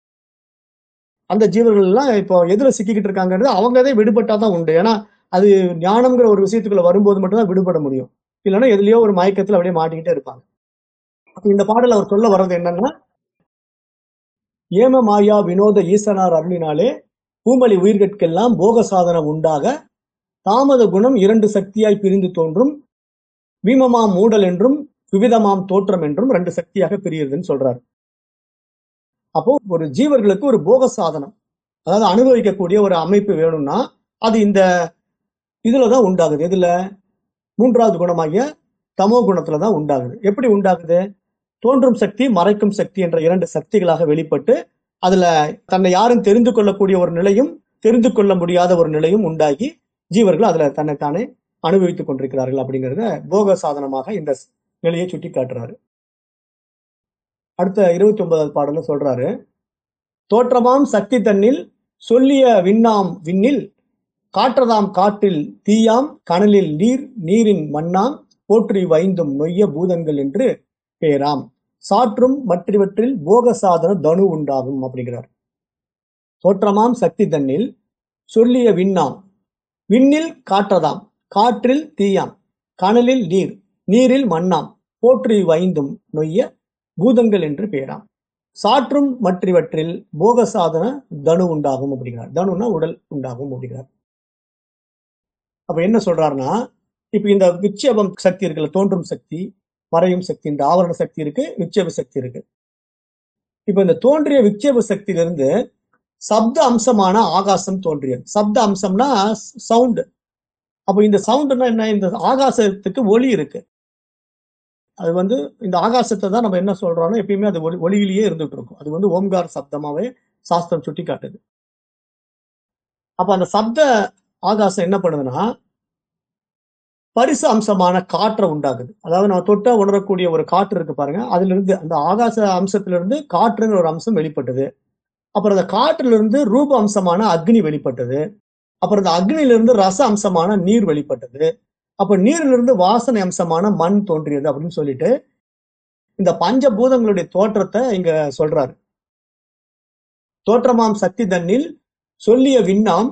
A: அந்த ஜீவர்கள் எல்லாம் இப்போ எதுல சிக்கிக்கிட்டு இருக்காங்கிறது அவங்கதே விடுபட்டாதான் உண்டு. ஏன்னா அது ஞானம்ங்கிற ஒரு விஷயத்துக்குள்ள வரும்போது மட்டும்தான் விடுபட முடியும். இல்லைன்னா எதுலயோ ஒரு மயக்கத்துல அப்படியே மாட்டிக்கிட்டே இருப்பாங்க. அப்ப இந்த பாடல் அவர் சொல்ல வர்றது என்னன்னா ஏம மாயா வினோத ஈசனார் அருளினாலே பூமலி உயிர்கட்கெல்லாம் போக சாதனம் உண்டாக தாமத குணம் இரண்டு சக்தியாய் பிரிந்து தோன்றும். வீமமாம் மூடல் என்றும் விவிதமாம் தோற்றம் என்றும் ரெண்டு சக்தியாக பிரியுதுன்னு சொல்றாரு. அப்போ ஒரு ஜீவர்களுக்கு ஒரு போக சாதனம் அதாவது அனுபவிக்கக்கூடிய ஒரு அமைப்பு வேணும்னா அது இந்த இதுலதான் உண்டாகுது. எதுல? மூன்றாவது குணமாகிய தமோ குணத்துல தான் உண்டாகுது. எப்படி உண்டாகுது? தோன்றும் சக்தி மறைக்கும் சக்தி என்ற இரண்டு சக்திகளாக வெளிப்பட்டு அதுல தன்னை யாரும் தெரிந்து கொள்ளக்கூடிய ஒரு நிலையும் தெரிந்து கொள்ள முடியாத ஒரு நிலையும் உண்டாகி ஜீவர்கள் அதுல தன்னைத்தானே அனுபவித்துக் கொண்டிருக்கிறார்கள் அப்படிங்கறத போக சாதனமாக இந்த நிலையை சுட்டி காட்டுறாரு. அடுத்த இருபத்தி ஒன்பதாவது பாடல சொல்றாரு தோற்றமாம் சக்தி தன்னில் சொல்லிய விண்ணாம் விண்ணில் காற்றதாம் காற்றில் தீயாம் கனலில் நீர் நீரின் மண்ணாம் போற்றி வைந்தும் நொய்ய பூதங்கள் என்று பேராம். சாற்றும் மற்றவற்றில் போக சாதன தனு உண்டாகும் அப்படிங்கிறார். தோற்றமாம் சக்தி தன்னில் சொல்லிய விண்ணாம். விண்ணில் காற்றதாம் காற்றில் தீயாம். கனலில் நீர் நீரில் மண்ணாம். போற்றி வைந்தும் நொய்ய பூதங்கள் என்று பெயராம் சாற்றும் மற்றவற்றில் போக சாதன தனு உண்டாகும் அப்படிங்கிறார். தனுனா உடல் உண்டாகும் அப்படிங்கிறார். அப்ப என்ன சொல்றாருன்னா இப்ப இந்த விட்சேபம் சக்தி இருக்குல்ல தோன்றும் சக்தி மறையும் சக்தி இந்த ஆவரண சக்தி இருக்கு விக்ஷேப சக்தி இருக்கு. இப்ப இந்த தோன்றிய விக்ஷேப சக்தியிலிருந்து சப்த அம்சமான ஆகாசம் தோன்றியது. சப்த அம்சம்னா சவுண்டு. அப்ப இந்த சவுண்டுனா என்ன? இந்த ஆகாசத்துக்கு ஒளி இருக்கு. அது வந்து இந்த ஆகாசத்தை தான் நம்ம என்ன சொல்றோம்னா எப்பயுமே அது ஒளி ஒளியிலேயே இருந்துட்டு இருக்கும். அது வந்து ஓம்கார் சப்தமாவே சாஸ்திரம் சுட்டி காட்டுது அப்ப அந்த சப்த ஆகாசம் என்ன பண்ணுதுன்னா பரிசு அம்சமான காற்றை உண்டாகுது அதாவது நம்ம தொட்ட உணரக்கூடிய ஒரு காற்று இருக்கு பாருங்க. அதுல இருந்து அந்த ஆகாச அம்சத்திலிருந்து காற்றுங்கிற ஒரு அம்சம் வெளிப்பட்டது. அப்புறம் அந்த காற்றுல இருந்து ரூப அம்சமான அக்னி வெளிப்பட்டது. அப்புறம் அந்த அக்னியிலிருந்து ரச அம்சமான நீர் வெளிப்பட்டது. அப்ப நீரிலிருந்து வாசனை அம்சமான மண் தோன்றியது அப்படின்னு சொல்லிட்டு இந்த பஞ்சபூதங்களுடைய தோற்றத்தை இங்க சொல்றாரு. தோற்றமாம் சக்தி தன்னில் சொல்லிய விண்ணாம்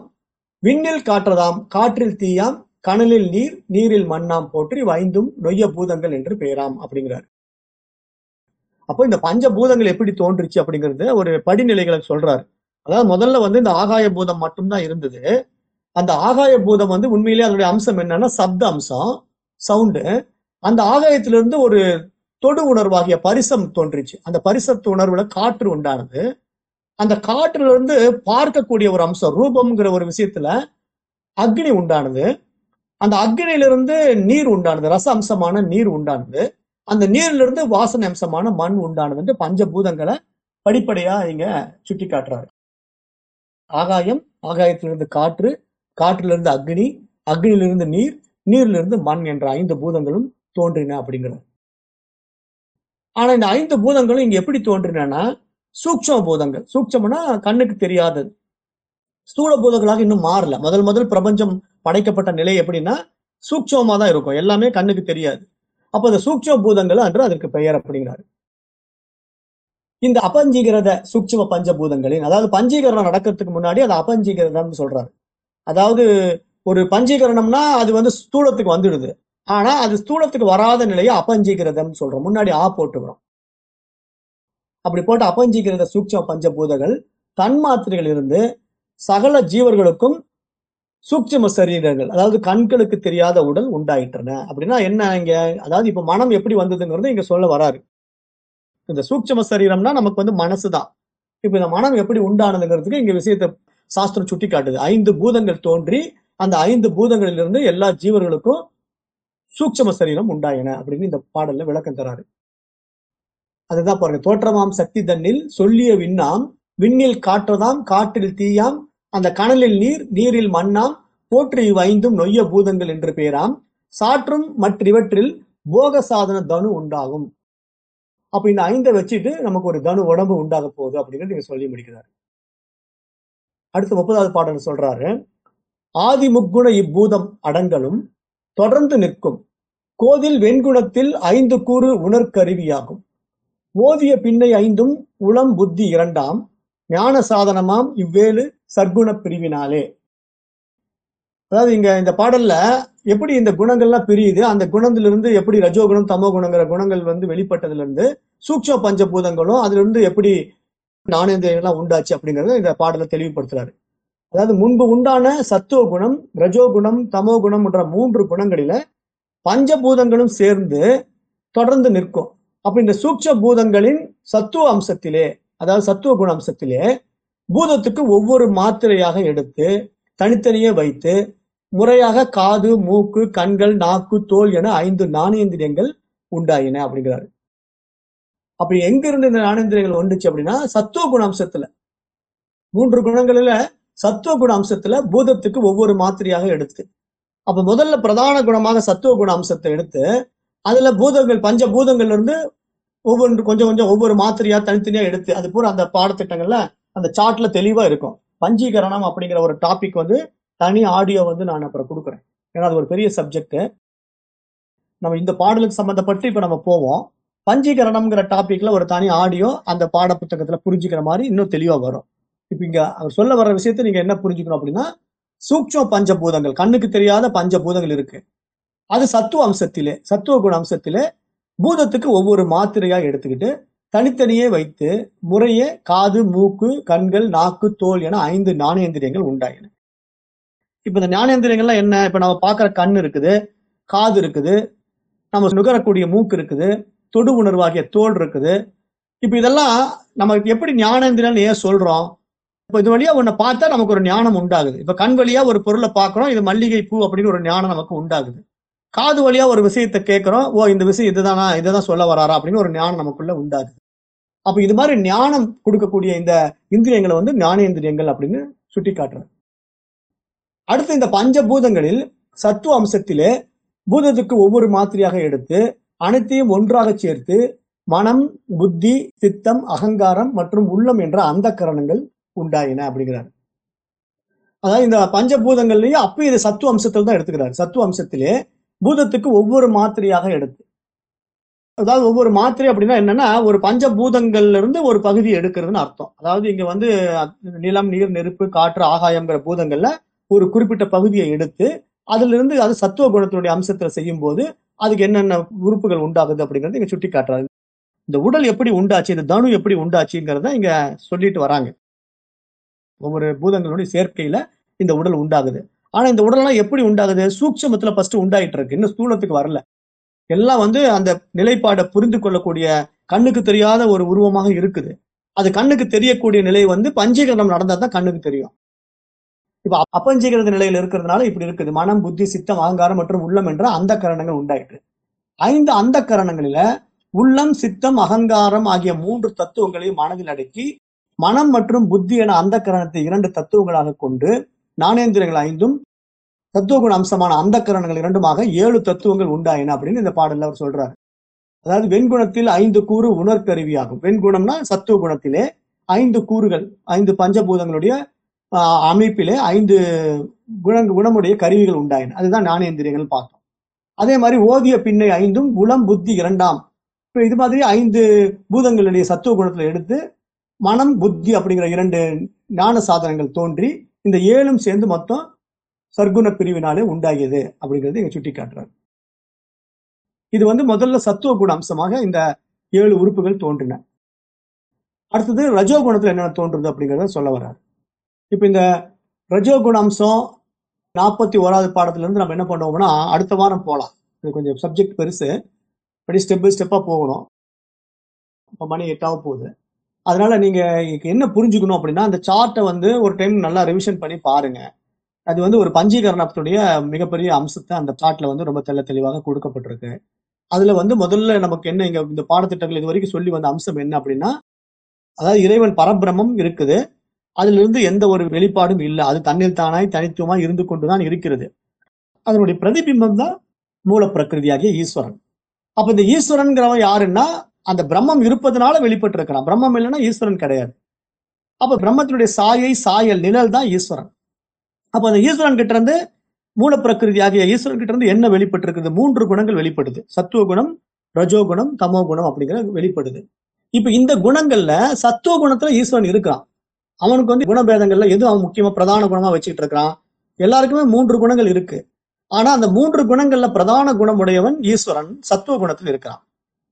A: விண்ணில் காற்றதாம் காற்றில் தீயாம் கனலில் நீர் நீரில் மண்ணாம் போற்றி வைந்தும் நொய்ய பூதங்கள் என்று பெயராம் அப்படிங்கிறார். அப்போ இந்த பஞ்ச பூதங்கள் எப்படி தோன்றுச்சு அப்படிங்கறது ஒரு படிநிலைகளை சொல்றாரு. அதாவது முதல்ல வந்து இந்த ஆகாய பூதம் மட்டும்தான் இருந்தது. அந்த ஆகாய பூதம் வந்து உண்மையிலேயே அதனுடைய அம்சம் என்னன்னா சப்த அம்சம் சவுண்டு. அந்த ஆகாயத்திலிருந்து ஒரு தொடு உணர்வாகிய பரிசம் தோன்றிச்சு. அந்த பரிசத்து உணர்வுல காற்று உண்டானது. அந்த காற்றுல இருந்து பார்க்கக்கூடிய ஒரு அம்சம் ரூபம்ங்கிற ஒரு விஷயத்துல அக்னி உண்டானது. அந்த அக்னியிலிருந்து நீர் உண்டானது ரச அம்சமான நீர் உண்டானது. அந்த நீர்ல இருந்து வாசனை அம்சமான மண் உண்டானதுன்ட்டு பஞ்சபூதங்களை படிப்படியா இங்க சுட்டி காட்டுறாரு. ஆகாயம் ஆகாயத்திலிருந்து காற்று காற்றிலிருந்து அக்னி அக்னியிலிருந்து நீர் நீரிலிருந்து மண் என்ற ஐந்து பூதங்களும் தோன்றின அப்படிங்கிறார் ஆனா இந்த ஐந்து பூதங்களும் இங்க எப்படி தோன்றினா சூக்ஷம பூதங்கள். சூக்ஷம்னா கண்ணுக்கு தெரியாதது. ஸ்தூல பூதங்களாக இன்னும் மாறல. முதல் முதல் பிரபஞ்சம் படைக்கப்பட்ட நிலை எப்படின்னா சூக்ஷமா தான் இருக்கும். எல்லாமே கண்ணுக்கு தெரியாது. அப்ப இந்த சூக்ஷ பூதங்கள் அன்று அதற்கு பெயர் அப்படிங்கிறாரு. இந்த அபஞ்சீகிரத சூக்ஷ்ம பஞ்சபூதங்களின் அதாவது பஞ்சீகரணம் நடக்கிறதுக்கு முன்னாடி அது அபஞ்சீகிரதம் சொல்றாரு. அதாவது ஒரு பஞ்சீகரணம்னா அது வந்து ஸ்தூலத்துக்கு வந்துடுது. ஆனா அது ஸ்தூலத்துக்கு வராத நிலையை அபஞ்சீகிரதம் சொல்றோம். முன்னாடி ஆ போட்டுக்கிறோம் அப்படி போட்டு அபஞ்சீகிரத சூக்ஷம பஞ்சபூதங்கள் தன்மாத்திரைகள் இருந்து சகல ஜீவர்களுக்கும் சூக்ஷம சரீரங்கள் அதாவது கண்களுக்கு தெரியாத உடல் உண்டாயிட்டன அப்படின்னா என்ன இங்க? அதாவது இப்ப மனம் எப்படி வந்ததுங்கிறது இங்க சொல்ல வராரு. இந்த சூக்ஷம சரீரம்னா நமக்கு வந்து மனசுதான் இப்ப இந்த மனம் எப்படி உண்டானதுங்கிறதுக்கு இங்க விஷயத்தை சாஸ்திரம் சுட்டி காட்டுது. ஐந்து பூதங்கள் தோன்றி அந்த ஐந்து பூதங்களிலிருந்து எல்லா ஜீவர்களுக்கும் சூக்ஷம சரீரம் உண்டாயின அப்படின்னு இந்த பாடல்ல விளக்கம் தராரு. அதுதான் பாருங்க தோற்றமாம் சக்தி தன்னில் சொல்லிய விண்ணாம் விண்ணில் காற்றதாம் காற்றில் தீயாம் அந்த கனலில் நீர் நீரில் மண்ணாம் போற்றி வைந்தும் நொய்ய பூதங்கள் என்று பெயராம் சாற்றும் மற்றிவற்றில் போக சாதன தனு உண்டாகும். அப்ப இந்த ஐந்தை வச்சுட்டு நமக்கு ஒரு தனு உடம்பு உண்டாக போகுது அப்படிங்கிறது நீங்க சொல்லி முடிக்கிறார். அடுத்து முப்பதாவது பாடல் சொல்றாரு? ஆதி முக்குண இப்பூதம் அடங்கலும் தொடர்ந்து நிற்கும். கோதில் வெண்குணத்தில் ஐந்து கூறு உணர்கருவியாகும். ஓதிய பின்னை ஐந்தும் உளம் புத்தி இரண்டாம். ஞான சாதனமாம் இவ்வேலு சர்க்குண பிரிவினாலே. அதாவது இங்க இந்த பாடல்ல எப்படி இந்த குணங்கள்லாம் பிரியுது அந்த குணத்திலிருந்து எப்படி ரஜோகுணம் தமோ குணங்கிற குணங்கள் வந்து வெளிப்பட்டதுல இருந்து சூக்ஷ பஞ்சபூதங்களும் அதுல இருந்து எப்படி நாணயந்திரங்கள்லாம் உண்டாச்சு அப்படிங்கறத இந்த பாடலை தெளிவுபடுத்துறாரு. அதாவது முன்பு உண்டான சத்துவ குணம் ரஜோகுணம் தமோ குணம் என்ற மூன்று குணங்களில பஞ்சபூதங்களும் சேர்ந்து தொடர்ந்து நிற்கும். அப்ப இந்த சூக்ஷ பூதங்களின் சத்துவ அம்சத்திலே அதாவது சத்துவ குண அம்சத்திலே பூதத்துக்கு ஒவ்வொரு மாத்திரையாக எடுத்து தனித்தனியே வைத்து முறையாக காது மூக்கு கண்கள் நாக்கு தோல் என ஐந்து நாணயந்திரியங்கள் உண்டாயின அப்படிங்கிறாரு. அப்படி எங்க இருந்து இந்த நாணயந்திரியங்கள் வந்துச்சு அப்படின்னா சத்துவ குண அம்சத்துல மூன்று குணங்களில சத்துவ குண அம்சத்துல பூதத்துக்கு ஒவ்வொரு மாத்திரையாக எடுத்து. அப்ப முதல்ல பிரதான குணமாக சத்துவ குண அம்சத்தை எடுத்து அதுல பூதங்கள் பஞ்ச பூதங்கள்ல இருந்து ஒவ்வொன்று கொஞ்சம் கொஞ்சம் ஒவ்வொரு மாத்திரையா தனித்தனியா எடுத்து அது பூரா அந்த பாடத்திட்டங்கள்ல அந்த சார்ட்ல தெளிவா இருக்கும். பஞ்சீகரணம் அப்படிங்கிற ஒரு டாபிக் வந்து தனி ஆடியோ வந்து நான் அப்புறம் கொடுக்குறேன். ஏன்னா அது ஒரு பெரிய சப்ஜெக்ட் நம்ம இந்த பாடலுக்கு சம்பந்தப்பட்டு இப்ப நம்ம போவோம். பஞ்சீகரணம்ங்கிற டாபிக்ல ஒரு தனி ஆடியோ அந்த பாட புத்தகத்துல புரிஞ்சுக்கிற மாதிரி இன்னும் தெளிவா வரும். இப்ப இங்க அவர் சொல்ல வர விஷயத்த நீங்க என்ன புரிஞ்சுக்கணும் அப்படின்னா சூக்ஷ்ம பஞ்சபூதங்கள் கண்ணுக்கு தெரியாத பஞ்சபூதங்கள் இருக்கு. அது சத்துவ அம்சத்திலே சத்துவ குண அம்சத்திலே பூதத்துக்கு ஒவ்வொரு மாத்திரையா எடுத்துக்கிட்டு தனித்தனியே வைத்து முறையே காது மூக்கு கண்கள் நாக்கு தோல் என ஐந்து ஞானேந்திரியங்கள் உண்டாயின. இப்ப இந்த ஞானேந்திரியங்கள்லாம் என்ன? இப்ப நம்ம பார்க்குற கண் இருக்குது காது இருக்குது நம்ம நுகரக்கூடிய மூக்கு இருக்குது தொடு உணர்வாகிய தோல் இருக்குது. இப்ப இதெல்லாம் நமக்கு எப்படி ஞானேந்திரன் ஏன் சொல்றோம்? இப்ப இது வழியா ஒன்றை பார்த்தா நமக்கு ஒரு ஞானம் உண்டாகுது. இப்ப கண் வழியா ஒரு பொருளை பார்க்குறோம் இது மல்லிகை பூ அப்படின்னு ஒரு ஞானம் நமக்கு உண்டாகுது. காது வழியா ஒரு விஷயத்தை கேட்கிறோம் ஓ இந்த விஷயம் இதுதானா? இதுதான் சொல்ல வராரா? அப்படின்னு ஒரு ஞானம் நமக்குள்ள உண்டாது அப்ப இது மாதிரி ஞானம் கொடுக்கக்கூடிய இந்த இந்திரியங்களை வந்து ஞானேந்திரியங்கள் அப்படின்னு சுட்டி காட்டுறேன் அடுத்து இந்த பஞ்சபூதங்களில் சத்துவ அம்சத்திலே பூதத்துக்கு ஒவ்வொரு மாத்திரையாக எடுத்து அனைத்தையும் ஒன்றாக சேர்த்து மனம் புத்தி சித்தம் அகங்காரம் மற்றும் உள்ளம் என்ற அந்த கரணங்கள் உண்டாயின அப்படிங்கிறார். அதாவது இந்த பஞ்சபூதங்கள்லயும் அப்பயும் இது சத்துவ அம்சத்தில் தான் எடுத்துக்கிறார். சத்துவ அம்சத்திலே பூதத்துக்கு ஒவ்வொரு மாத்திரையாக எடுத்து. அதாவது ஒவ்வொரு மாத்திரை அப்படின்னா என்னன்னா ஒரு பஞ்சபூதங்கள்ல இருந்து ஒரு பகுதி எடுக்கிறதுன்னு அர்த்தம். அதாவது இங்க வந்து நிலம் நீர் நெருப்பு காற்று ஆகாயம்ங்கிற பூதங்கள்ல ஒரு குறிப்பிட்ட பகுதியை எடுத்து அதுல இருந்து அது சத்துவ குணத்தினுடைய அம்சத்துல செய்யும் போது அதுக்கு என்னென்ன உறுப்புகள் உண்டாகுது அப்படிங்கறது இங்க சுட்டி காட்டுறாரு இந்த உடல் எப்படி உண்டாச்சு இந்த தனு எப்படி உண்டாச்சுங்கிறத இங்க சொல்லிட்டு வராங்க. ஒவ்வொரு பூதங்களுடைய சேர்க்கையில இந்த உடல் உண்டாகுது. ஆனா இந்த உடல்லாம் எப்படி உண்டாகுது? சூட்சமத்துல ஃபர்ஸ்ட் உண்டாயிட்டு இருக்கு இன்னும் ஸ்தூலத்துக்கு வரல. எல்லாம் வந்து அந்த நிலைப்பாடை புரிந்து கொள்ளக்கூடிய கண்ணுக்கு தெரியாத ஒரு உருவமாக இருக்குது. அது கண்ணுக்கு தெரியக்கூடிய நிலை வந்து பஞ்சீகரணம் நடந்தா தான் கண்ணுக்கு தெரியும். இப்ப அப்பஞ்சீகரண நிலையில இருக்கிறதுனால இப்படி இருக்குது. மனம் புத்தி சித்தம் அகங்காரம் மற்றும் உள்ளம் என்ற அந்த கரணங்கள் உண்டாயிட்டு. ஐந்து அந்த கரணங்களில உள்ளம் சித்தம் அகங்காரம் ஆகிய மூன்று தத்துவங்களையும் மனதில் அடக்கி மனம் மற்றும் புத்தி என அந்த கரணத்தை இரண்டு தத்துவங்களாக கொண்டு நாணேந்திரங்கள் ஐந்தும் தத்துவகுண அம்சமான அந்த கரணங்கள் இரண்டுமாக ஏழு தத்துவங்கள் உண்டாயின அப்படின்னு இந்த பாடல்ல அவர் சொல்றாரு. அதாவது வெண்குணத்தில் ஐந்து கூறு உணர்கருவியாகும். வெண்குணம்னா சத்துவ குணத்திலே ஐந்து கூறுகள் ஐந்து பஞ்சபூதங்களுடைய அமைப்பிலே ஐந்து குண குணமுடைய கருவிகள் உண்டாயின. அதுதான் ஞானேந்திரியங்கள் பார்த்தோம். அதே மாதிரி ஓதிய பின்னை ஐந்தும் குணம் புத்தி இரண்டாம். இப்ப இது மாதிரி ஐந்து பூதங்களுடைய சத்துவ குணத்துல எடுத்து மனம் புத்தி அப்படிங்கிற இரண்டு ஞான சாதனங்கள் தோன்றி இந்த ஏழும் சேர்ந்து மொத்தம் சர்க்குண பிரிவினாலே உண்டாகியது அப்படிங்கிறது இங்க சுட்டி காட்டுறாரு இது வந்து முதல்ல சத்துவ குண அம்சமாக இந்த ஏழு உறுப்புகள் தோன்றின. அடுத்தது ரஜோ குணத்துல என்னென்ன தோன்றுறது அப்படிங்கிறத சொல்ல வர்றாரு. இப்ப இந்த ரஜோ குண அம்சம் நாற்பத்தி ஓராவது பாடத்துலேருந்து நம்ம என்ன பண்ணுவோம்னா அடுத்த வாரம் போகலாம் இது கொஞ்சம் சப்ஜெக்ட் பெருசு. படி ஸ்டெப் பை ஸ்டெப்பாக போகணும். இப்போ மணி எட்டாக போகுது. அதனால நீங்கள் என்ன புரிஞ்சுக்கணும் அப்படின்னா அந்த சார்ட்டை வந்து ஒரு டைம் நல்லா ரிவிஷன் பண்ணி பாருங்கள் அது வந்து ஒரு பஞ்சீகரணத்துடைய மிகப்பெரிய அம்சத்தை அந்த பாட்டில் வந்து ரொம்ப தெள்ள தெளிவாக கொடுக்கப்பட்டிருக்கு. அதுல வந்து முதல்ல நமக்கு என்ன இங்க இந்த பாடத்திட்டங்கள் இது வரைக்கும் சொல்லி வந்த அம்சம் என்ன அப்படின்னா அதாவது இறைவன் பரபிரமம் இருக்குது. அதுல இருந்து எந்த ஒரு வெளிப்பாடும் இல்லை. அது தன்னில் தானாய் தனித்துவமாய் இருந்து கொண்டுதான் இருக்கிறது. அதனுடைய பிரதிபிம்பம் தான் மூல பிரகிருதியாகிய ஈஸ்வரன். அப்ப இந்த ஈஸ்வரன்கிறவன் யாருன்னா அந்த பிரம்மம் இருப்பதனால வெளிப்பட்டு இருக்கிறான் பிரம்மம் இல்லைன்னா ஈஸ்வரன் கிடையாது. அப்ப பிரம்மத்தினுடைய சாயை சாயல் நிழல் தான் ஈஸ்வரன். அப்ப அந்த ஈஸ்வரன் கிட்ட இருந்து மூல பிரகிருதி ஆகிய ஈஸ்வரன் கிட்ட இருந்து என்ன வெளிப்பட்டு இருக்குது மூன்று குணங்கள் வெளிப்படுது. சத்துவ குணம் ரஜோ குணம் தமோ குணம் அப்படிங்கிற வெளிப்படுது. இப்ப இந்த குணங்கள்ல சத்துவ குணத்துல ஈஸ்வரன் இருக்கிறான். அவனுக்கு வந்து குணபேதங்கள்ல எதுவும் அவன் முக்கியமா? பிரதான குணமா வச்சுக்கிட்டு இருக்கிறான் எல்லாருக்குமே மூன்று குணங்கள் இருக்கு. ஆனா அந்த மூன்று குணங்கள்ல பிரதான குணமுடையவன் ஈஸ்வரன் சத்துவ குணத்தில் இருக்கிறான்.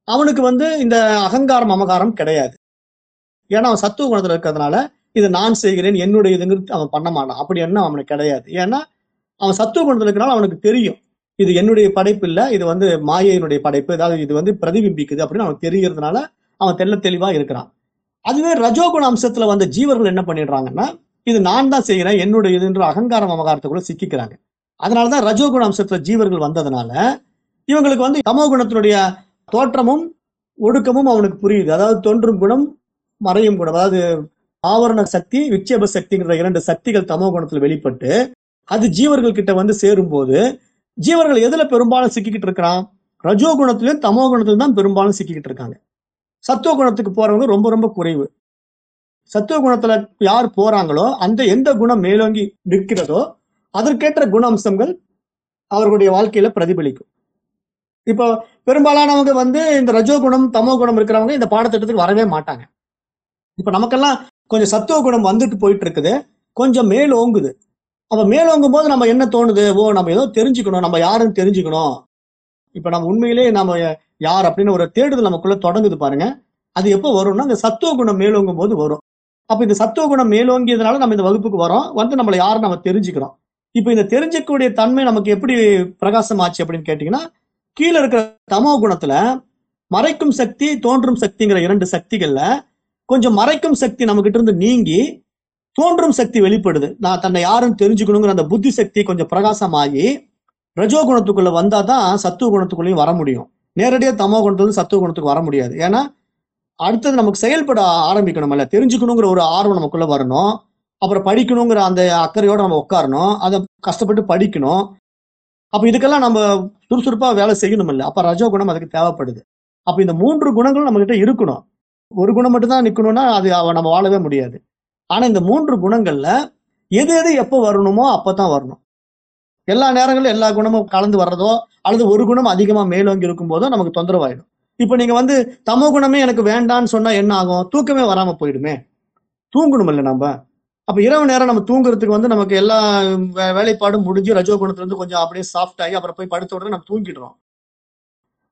A: அவனுக்கு வந்து இந்த அகங்காரம் அமகாரம் கிடையாது. ஏன்னா அவன் சத்துவ குணத்துல இருக்கிறதுனால இது நான் செய்கிறேன் என்னுடைய இதுங்கிறது அவன் பண்ண மாட்டான். அப்படி என்ன அவனுக்கு கிடையாது. ஏன்னா அவன் சத்துவ குணத்தில் இருக்கிறனால அவனுக்கு தெரியும். இது என்னுடைய படைப்பு இல்லை இது வந்து மாயையினுடைய படைப்பு அதாவது இது வந்து பிரதிபிம்பிக்குது அப்படின்னு அவனுக்கு தெரிகிறதுனால அவன் தெள்ள தெளிவா இருக்கிறான். அதுவே ரஜோகுண அம்சத்துல வந்த ஜீவர்கள் என்ன பண்ணிடுறாங்கன்னா இது நான் தான் செய்கிறேன் என்னுடைய இதுன்ற அகங்காரம் அமகாரத்துக்குள்ள சிக்கிக்கிறாங்க. அதனாலதான் ரஜோகுண அம்சத்துல ஜீவர்கள் வந்ததுனால இவங்களுக்கு வந்து தமோ குணத்தினுடைய தோற்றமும் ஒடுக்கமும் அவனுக்கு புரியுது. அதாவது தோன்றும் குணம் மறையும் குணம். அதாவது ஆவரண சக்தி விட்சேப சக்திங்கிற இரண்டு சக்திகள் தமோ குணத்துல வெளிப்பட்டு அது ஜீவர்கள் கிட்ட வந்து சேரும் போது ஜீவர்கள் எதுல பெரும்பாலும் சிக்கிக்கிட்டு இருக்கிறான்? ரஜோ குணத்திலையும் தமோ குணத்திலும் தான் பெரும்பாலும் சிக்கிக்கிட்டு இருக்காங்க. சத்துவ குணத்துக்கு போறவங்க ரொம்ப ரொம்ப குறைவு. சத்துவ குணத்துல யார் போறாங்களோ அந்த எந்த குணம் மேலோங்கி நிற்கிறதோ அதற்கேற்ற குண அம்சங்கள் அவர்களுடைய வாழ்க்கையில பிரதிபலிக்கும். இப்போ பெரும்பாலானவங்க வந்து இந்த ரஜோ குணம் தமோ குணம் இருக்கிறவங்க இந்த பாடத்திட்டத்துக்கு வரவே மாட்டாங்க. இப்ப நமக்கெல்லாம் கொஞ்சம் சத்துவ குணம் வந்துட்டு போயிட்டு இருக்குது கொஞ்சம் மேல் ஓங்குது. அப்போ மேல் ஓங்கும் போது நம்ம என்ன தோணுது? ஓ நம்ம ஏதோ தெரிஞ்சுக்கணும். நம்ம யாருன்னு தெரிஞ்சுக்கணும். இப்ப நம்ம உண்மையிலே நம்ம யார் அப்படின்னு ஒரு தேடுதல் நமக்குள்ள தொடங்குது பாருங்க. அது எப்போ வரும்னா இந்த சத்துவ குணம் மேலோங்கும் போது வரும். அப்போ இந்த சத்துவ குணம் மேலோங்கியதுனால நம்ம இந்த வகுப்புக்கு வரோம். வந்து நம்மளை யார் நம்ம தெரிஞ்சுக்கிறோம். இப்போ இந்த தெரிஞ்சுக்கக்கூடிய தன்மை நமக்கு எப்படி பிரகாசம் ஆச்சு அப்படின்னு கேட்டீங்கன்னா கீழே இருக்கிற தமோ குணத்துல மறைக்கும் சக்தி தோன்றும் சக்திங்கிற இரண்டு சக்திகள்ல கொஞ்சம் மறைக்கும் சக்தி நம்ம கிட்ட இருந்து நீங்கி தோன்றும் சக்தி வெளிப்படுது. நான் தன்னை யாருன்னு தெரிஞ்சுக்கணுங்கிற அந்த புத்தி சக்தி கொஞ்சம் பிரகாசமாகி ரஜோ குணத்துக்குள்ள வந்தாதான் சத்துவ குணத்துக்குள்ளேயும் வர முடியும். நேரடியாக தமோ குணத்துலேருந்து சத்துவ குணத்துக்கு வர முடியாது. ஏன்னா அடுத்தது நமக்கு செயல்பட ஆரம்பிக்கணும் இல்லை தெரிஞ்சுக்கணுங்கிற ஒரு ஆர்வம் நமக்குள்ள வரணும். அப்புறம் படிக்கணுங்கிற அந்த அக்கறையோட நம்ம உட்காரணும். அதை கஷ்டப்பட்டு படிக்கணும். அப்போ இதுக்கெல்லாம் நம்ம சுறுசுறுப்பாக வேலை செய்யணும் இல்லை அப்போ ரஜோ குணம் அதுக்கு தேவைப்படுது. அப்போ இந்த மூன்று குணங்களும் நம்மகிட்ட இருக்கணும். ஒரு குணம் மட்டும் தான் நிக்கணும்னா அது அவ- நம்ம வாழவே முடியாது. ஆனா இந்த மூன்று குணங்கள்ல எது எது எப்போ வரணுமோ அப்பதான் வரணும். எல்லா நேரங்களிலும் எல்லா குணமும் கலந்து வர்றதோ அல்லது ஒரு குணம் அதிகமா மேலோங்கி இருக்கும் போதோ நமக்கு தொந்தரவாயிடும். இப்ப நீங்க வந்து தமோ குணமே எனக்கு வேண்டான்னு சொன்னா என்ன ஆகும்? தூக்கமே வராம போயிடுமே. தூங்கணும் இல்லை நம்ம. அப்ப இரவு நேரம் நம்ம தூங்குறதுக்கு வந்து நமக்கு எல்லா வே- வேலைப்பாடும் முடிஞ்சு ரஜோ குணத்துல இருந்து கொஞ்சம் அப்படியே சாஃப்ட் ஆகி அப்புறம் போய் படுத்த உடனே நம்ம தூங்கிடுறோம்.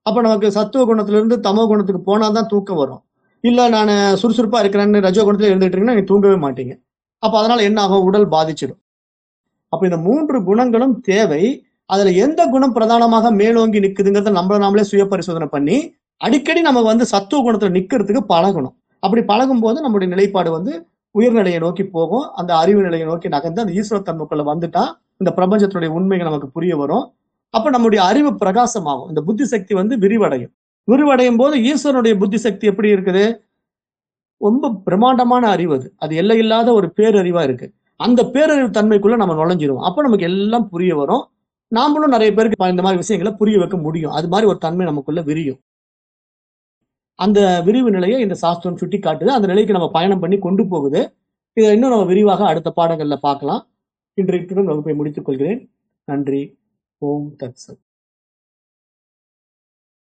A: அப்ப நமக்கு சத்துவ குணத்துல இருந்து தமோ குணத்துக்கு போனாதான் தூக்கம் வரும். இல்ல நான் சுறுசுறுப்பா இருக்கிறேன்னு ரஜோ குணத்துல இருந்துட்டு இருக்கீங்கன்னா நீங்க தூங்கவே மாட்டீங்க. அப்ப அதனால என்ன ஆகும்? உடல் பாதிச்சிடும். அப்ப இந்த மூன்று குணங்களும் தேவை. அதுல எந்த குணம் பிரதானமாக மேலோங்கி நிக்குதுங்கிறத நம்மள நாமளே சுய பரிசோதனை பண்ணி அடிக்கடி நம்ம வந்து சத்துவ குணத்துல நிக்கிறதுக்கு பழகணும். அப்படி பழகும் போது நம்முடைய நிலைப்பாடு வந்து உயர்நிலையை நோக்கி போகும். அந்த அறிவு நிலையை நோக்கி நகர்ந்து அந்த ஈஸ்வர தன்மைக்குள்ள வந்துட்டா இந்த பிரபஞ்சத்தினுடைய உண்மைகள் நமக்கு புரிய வரும். அப்ப நம்முடைய அறிவு பிரகாசமாகும். இந்த புத்தி சக்தி வந்து விரிவடையும். விரிவடையும் போது ஈஸ்வரனுடைய புத்தி சக்தி எப்படி இருக்குது? ரொம்ப பிரம்மாண்டமான அறிவு அது. அது எல்லையில்லாத ஒரு பேரறிவா இருக்கு. அந்த பேரறிவு தன்மைக்குள்ள நம்ம நுழைஞ்சிருவோம். அப்போ நமக்கு எல்லாம் புரிய வரும். நாமளும் நிறைய பேருக்கு இந்த மாதிரி விஷயங்களை புரிய வைக்க முடியும். அது மாதிரி ஒரு தன்மை நமக்குள்ள விரியும். அந்த விரிவு நிலையை இந்த சாஸ்திரம் சுட்டி காட்டுது அந்த நிலைக்கு நம்ம பயணம் பண்ணி கொண்டு போகுது. இதை இன்னும் நம்ம விரிவாக அடுத்த பாடங்கள்ல பார்க்கலாம். இன்றைக்கு வகுப்பை முடித்துக் கொள்கிறேன். நன்றி. ஓம் தத்சத்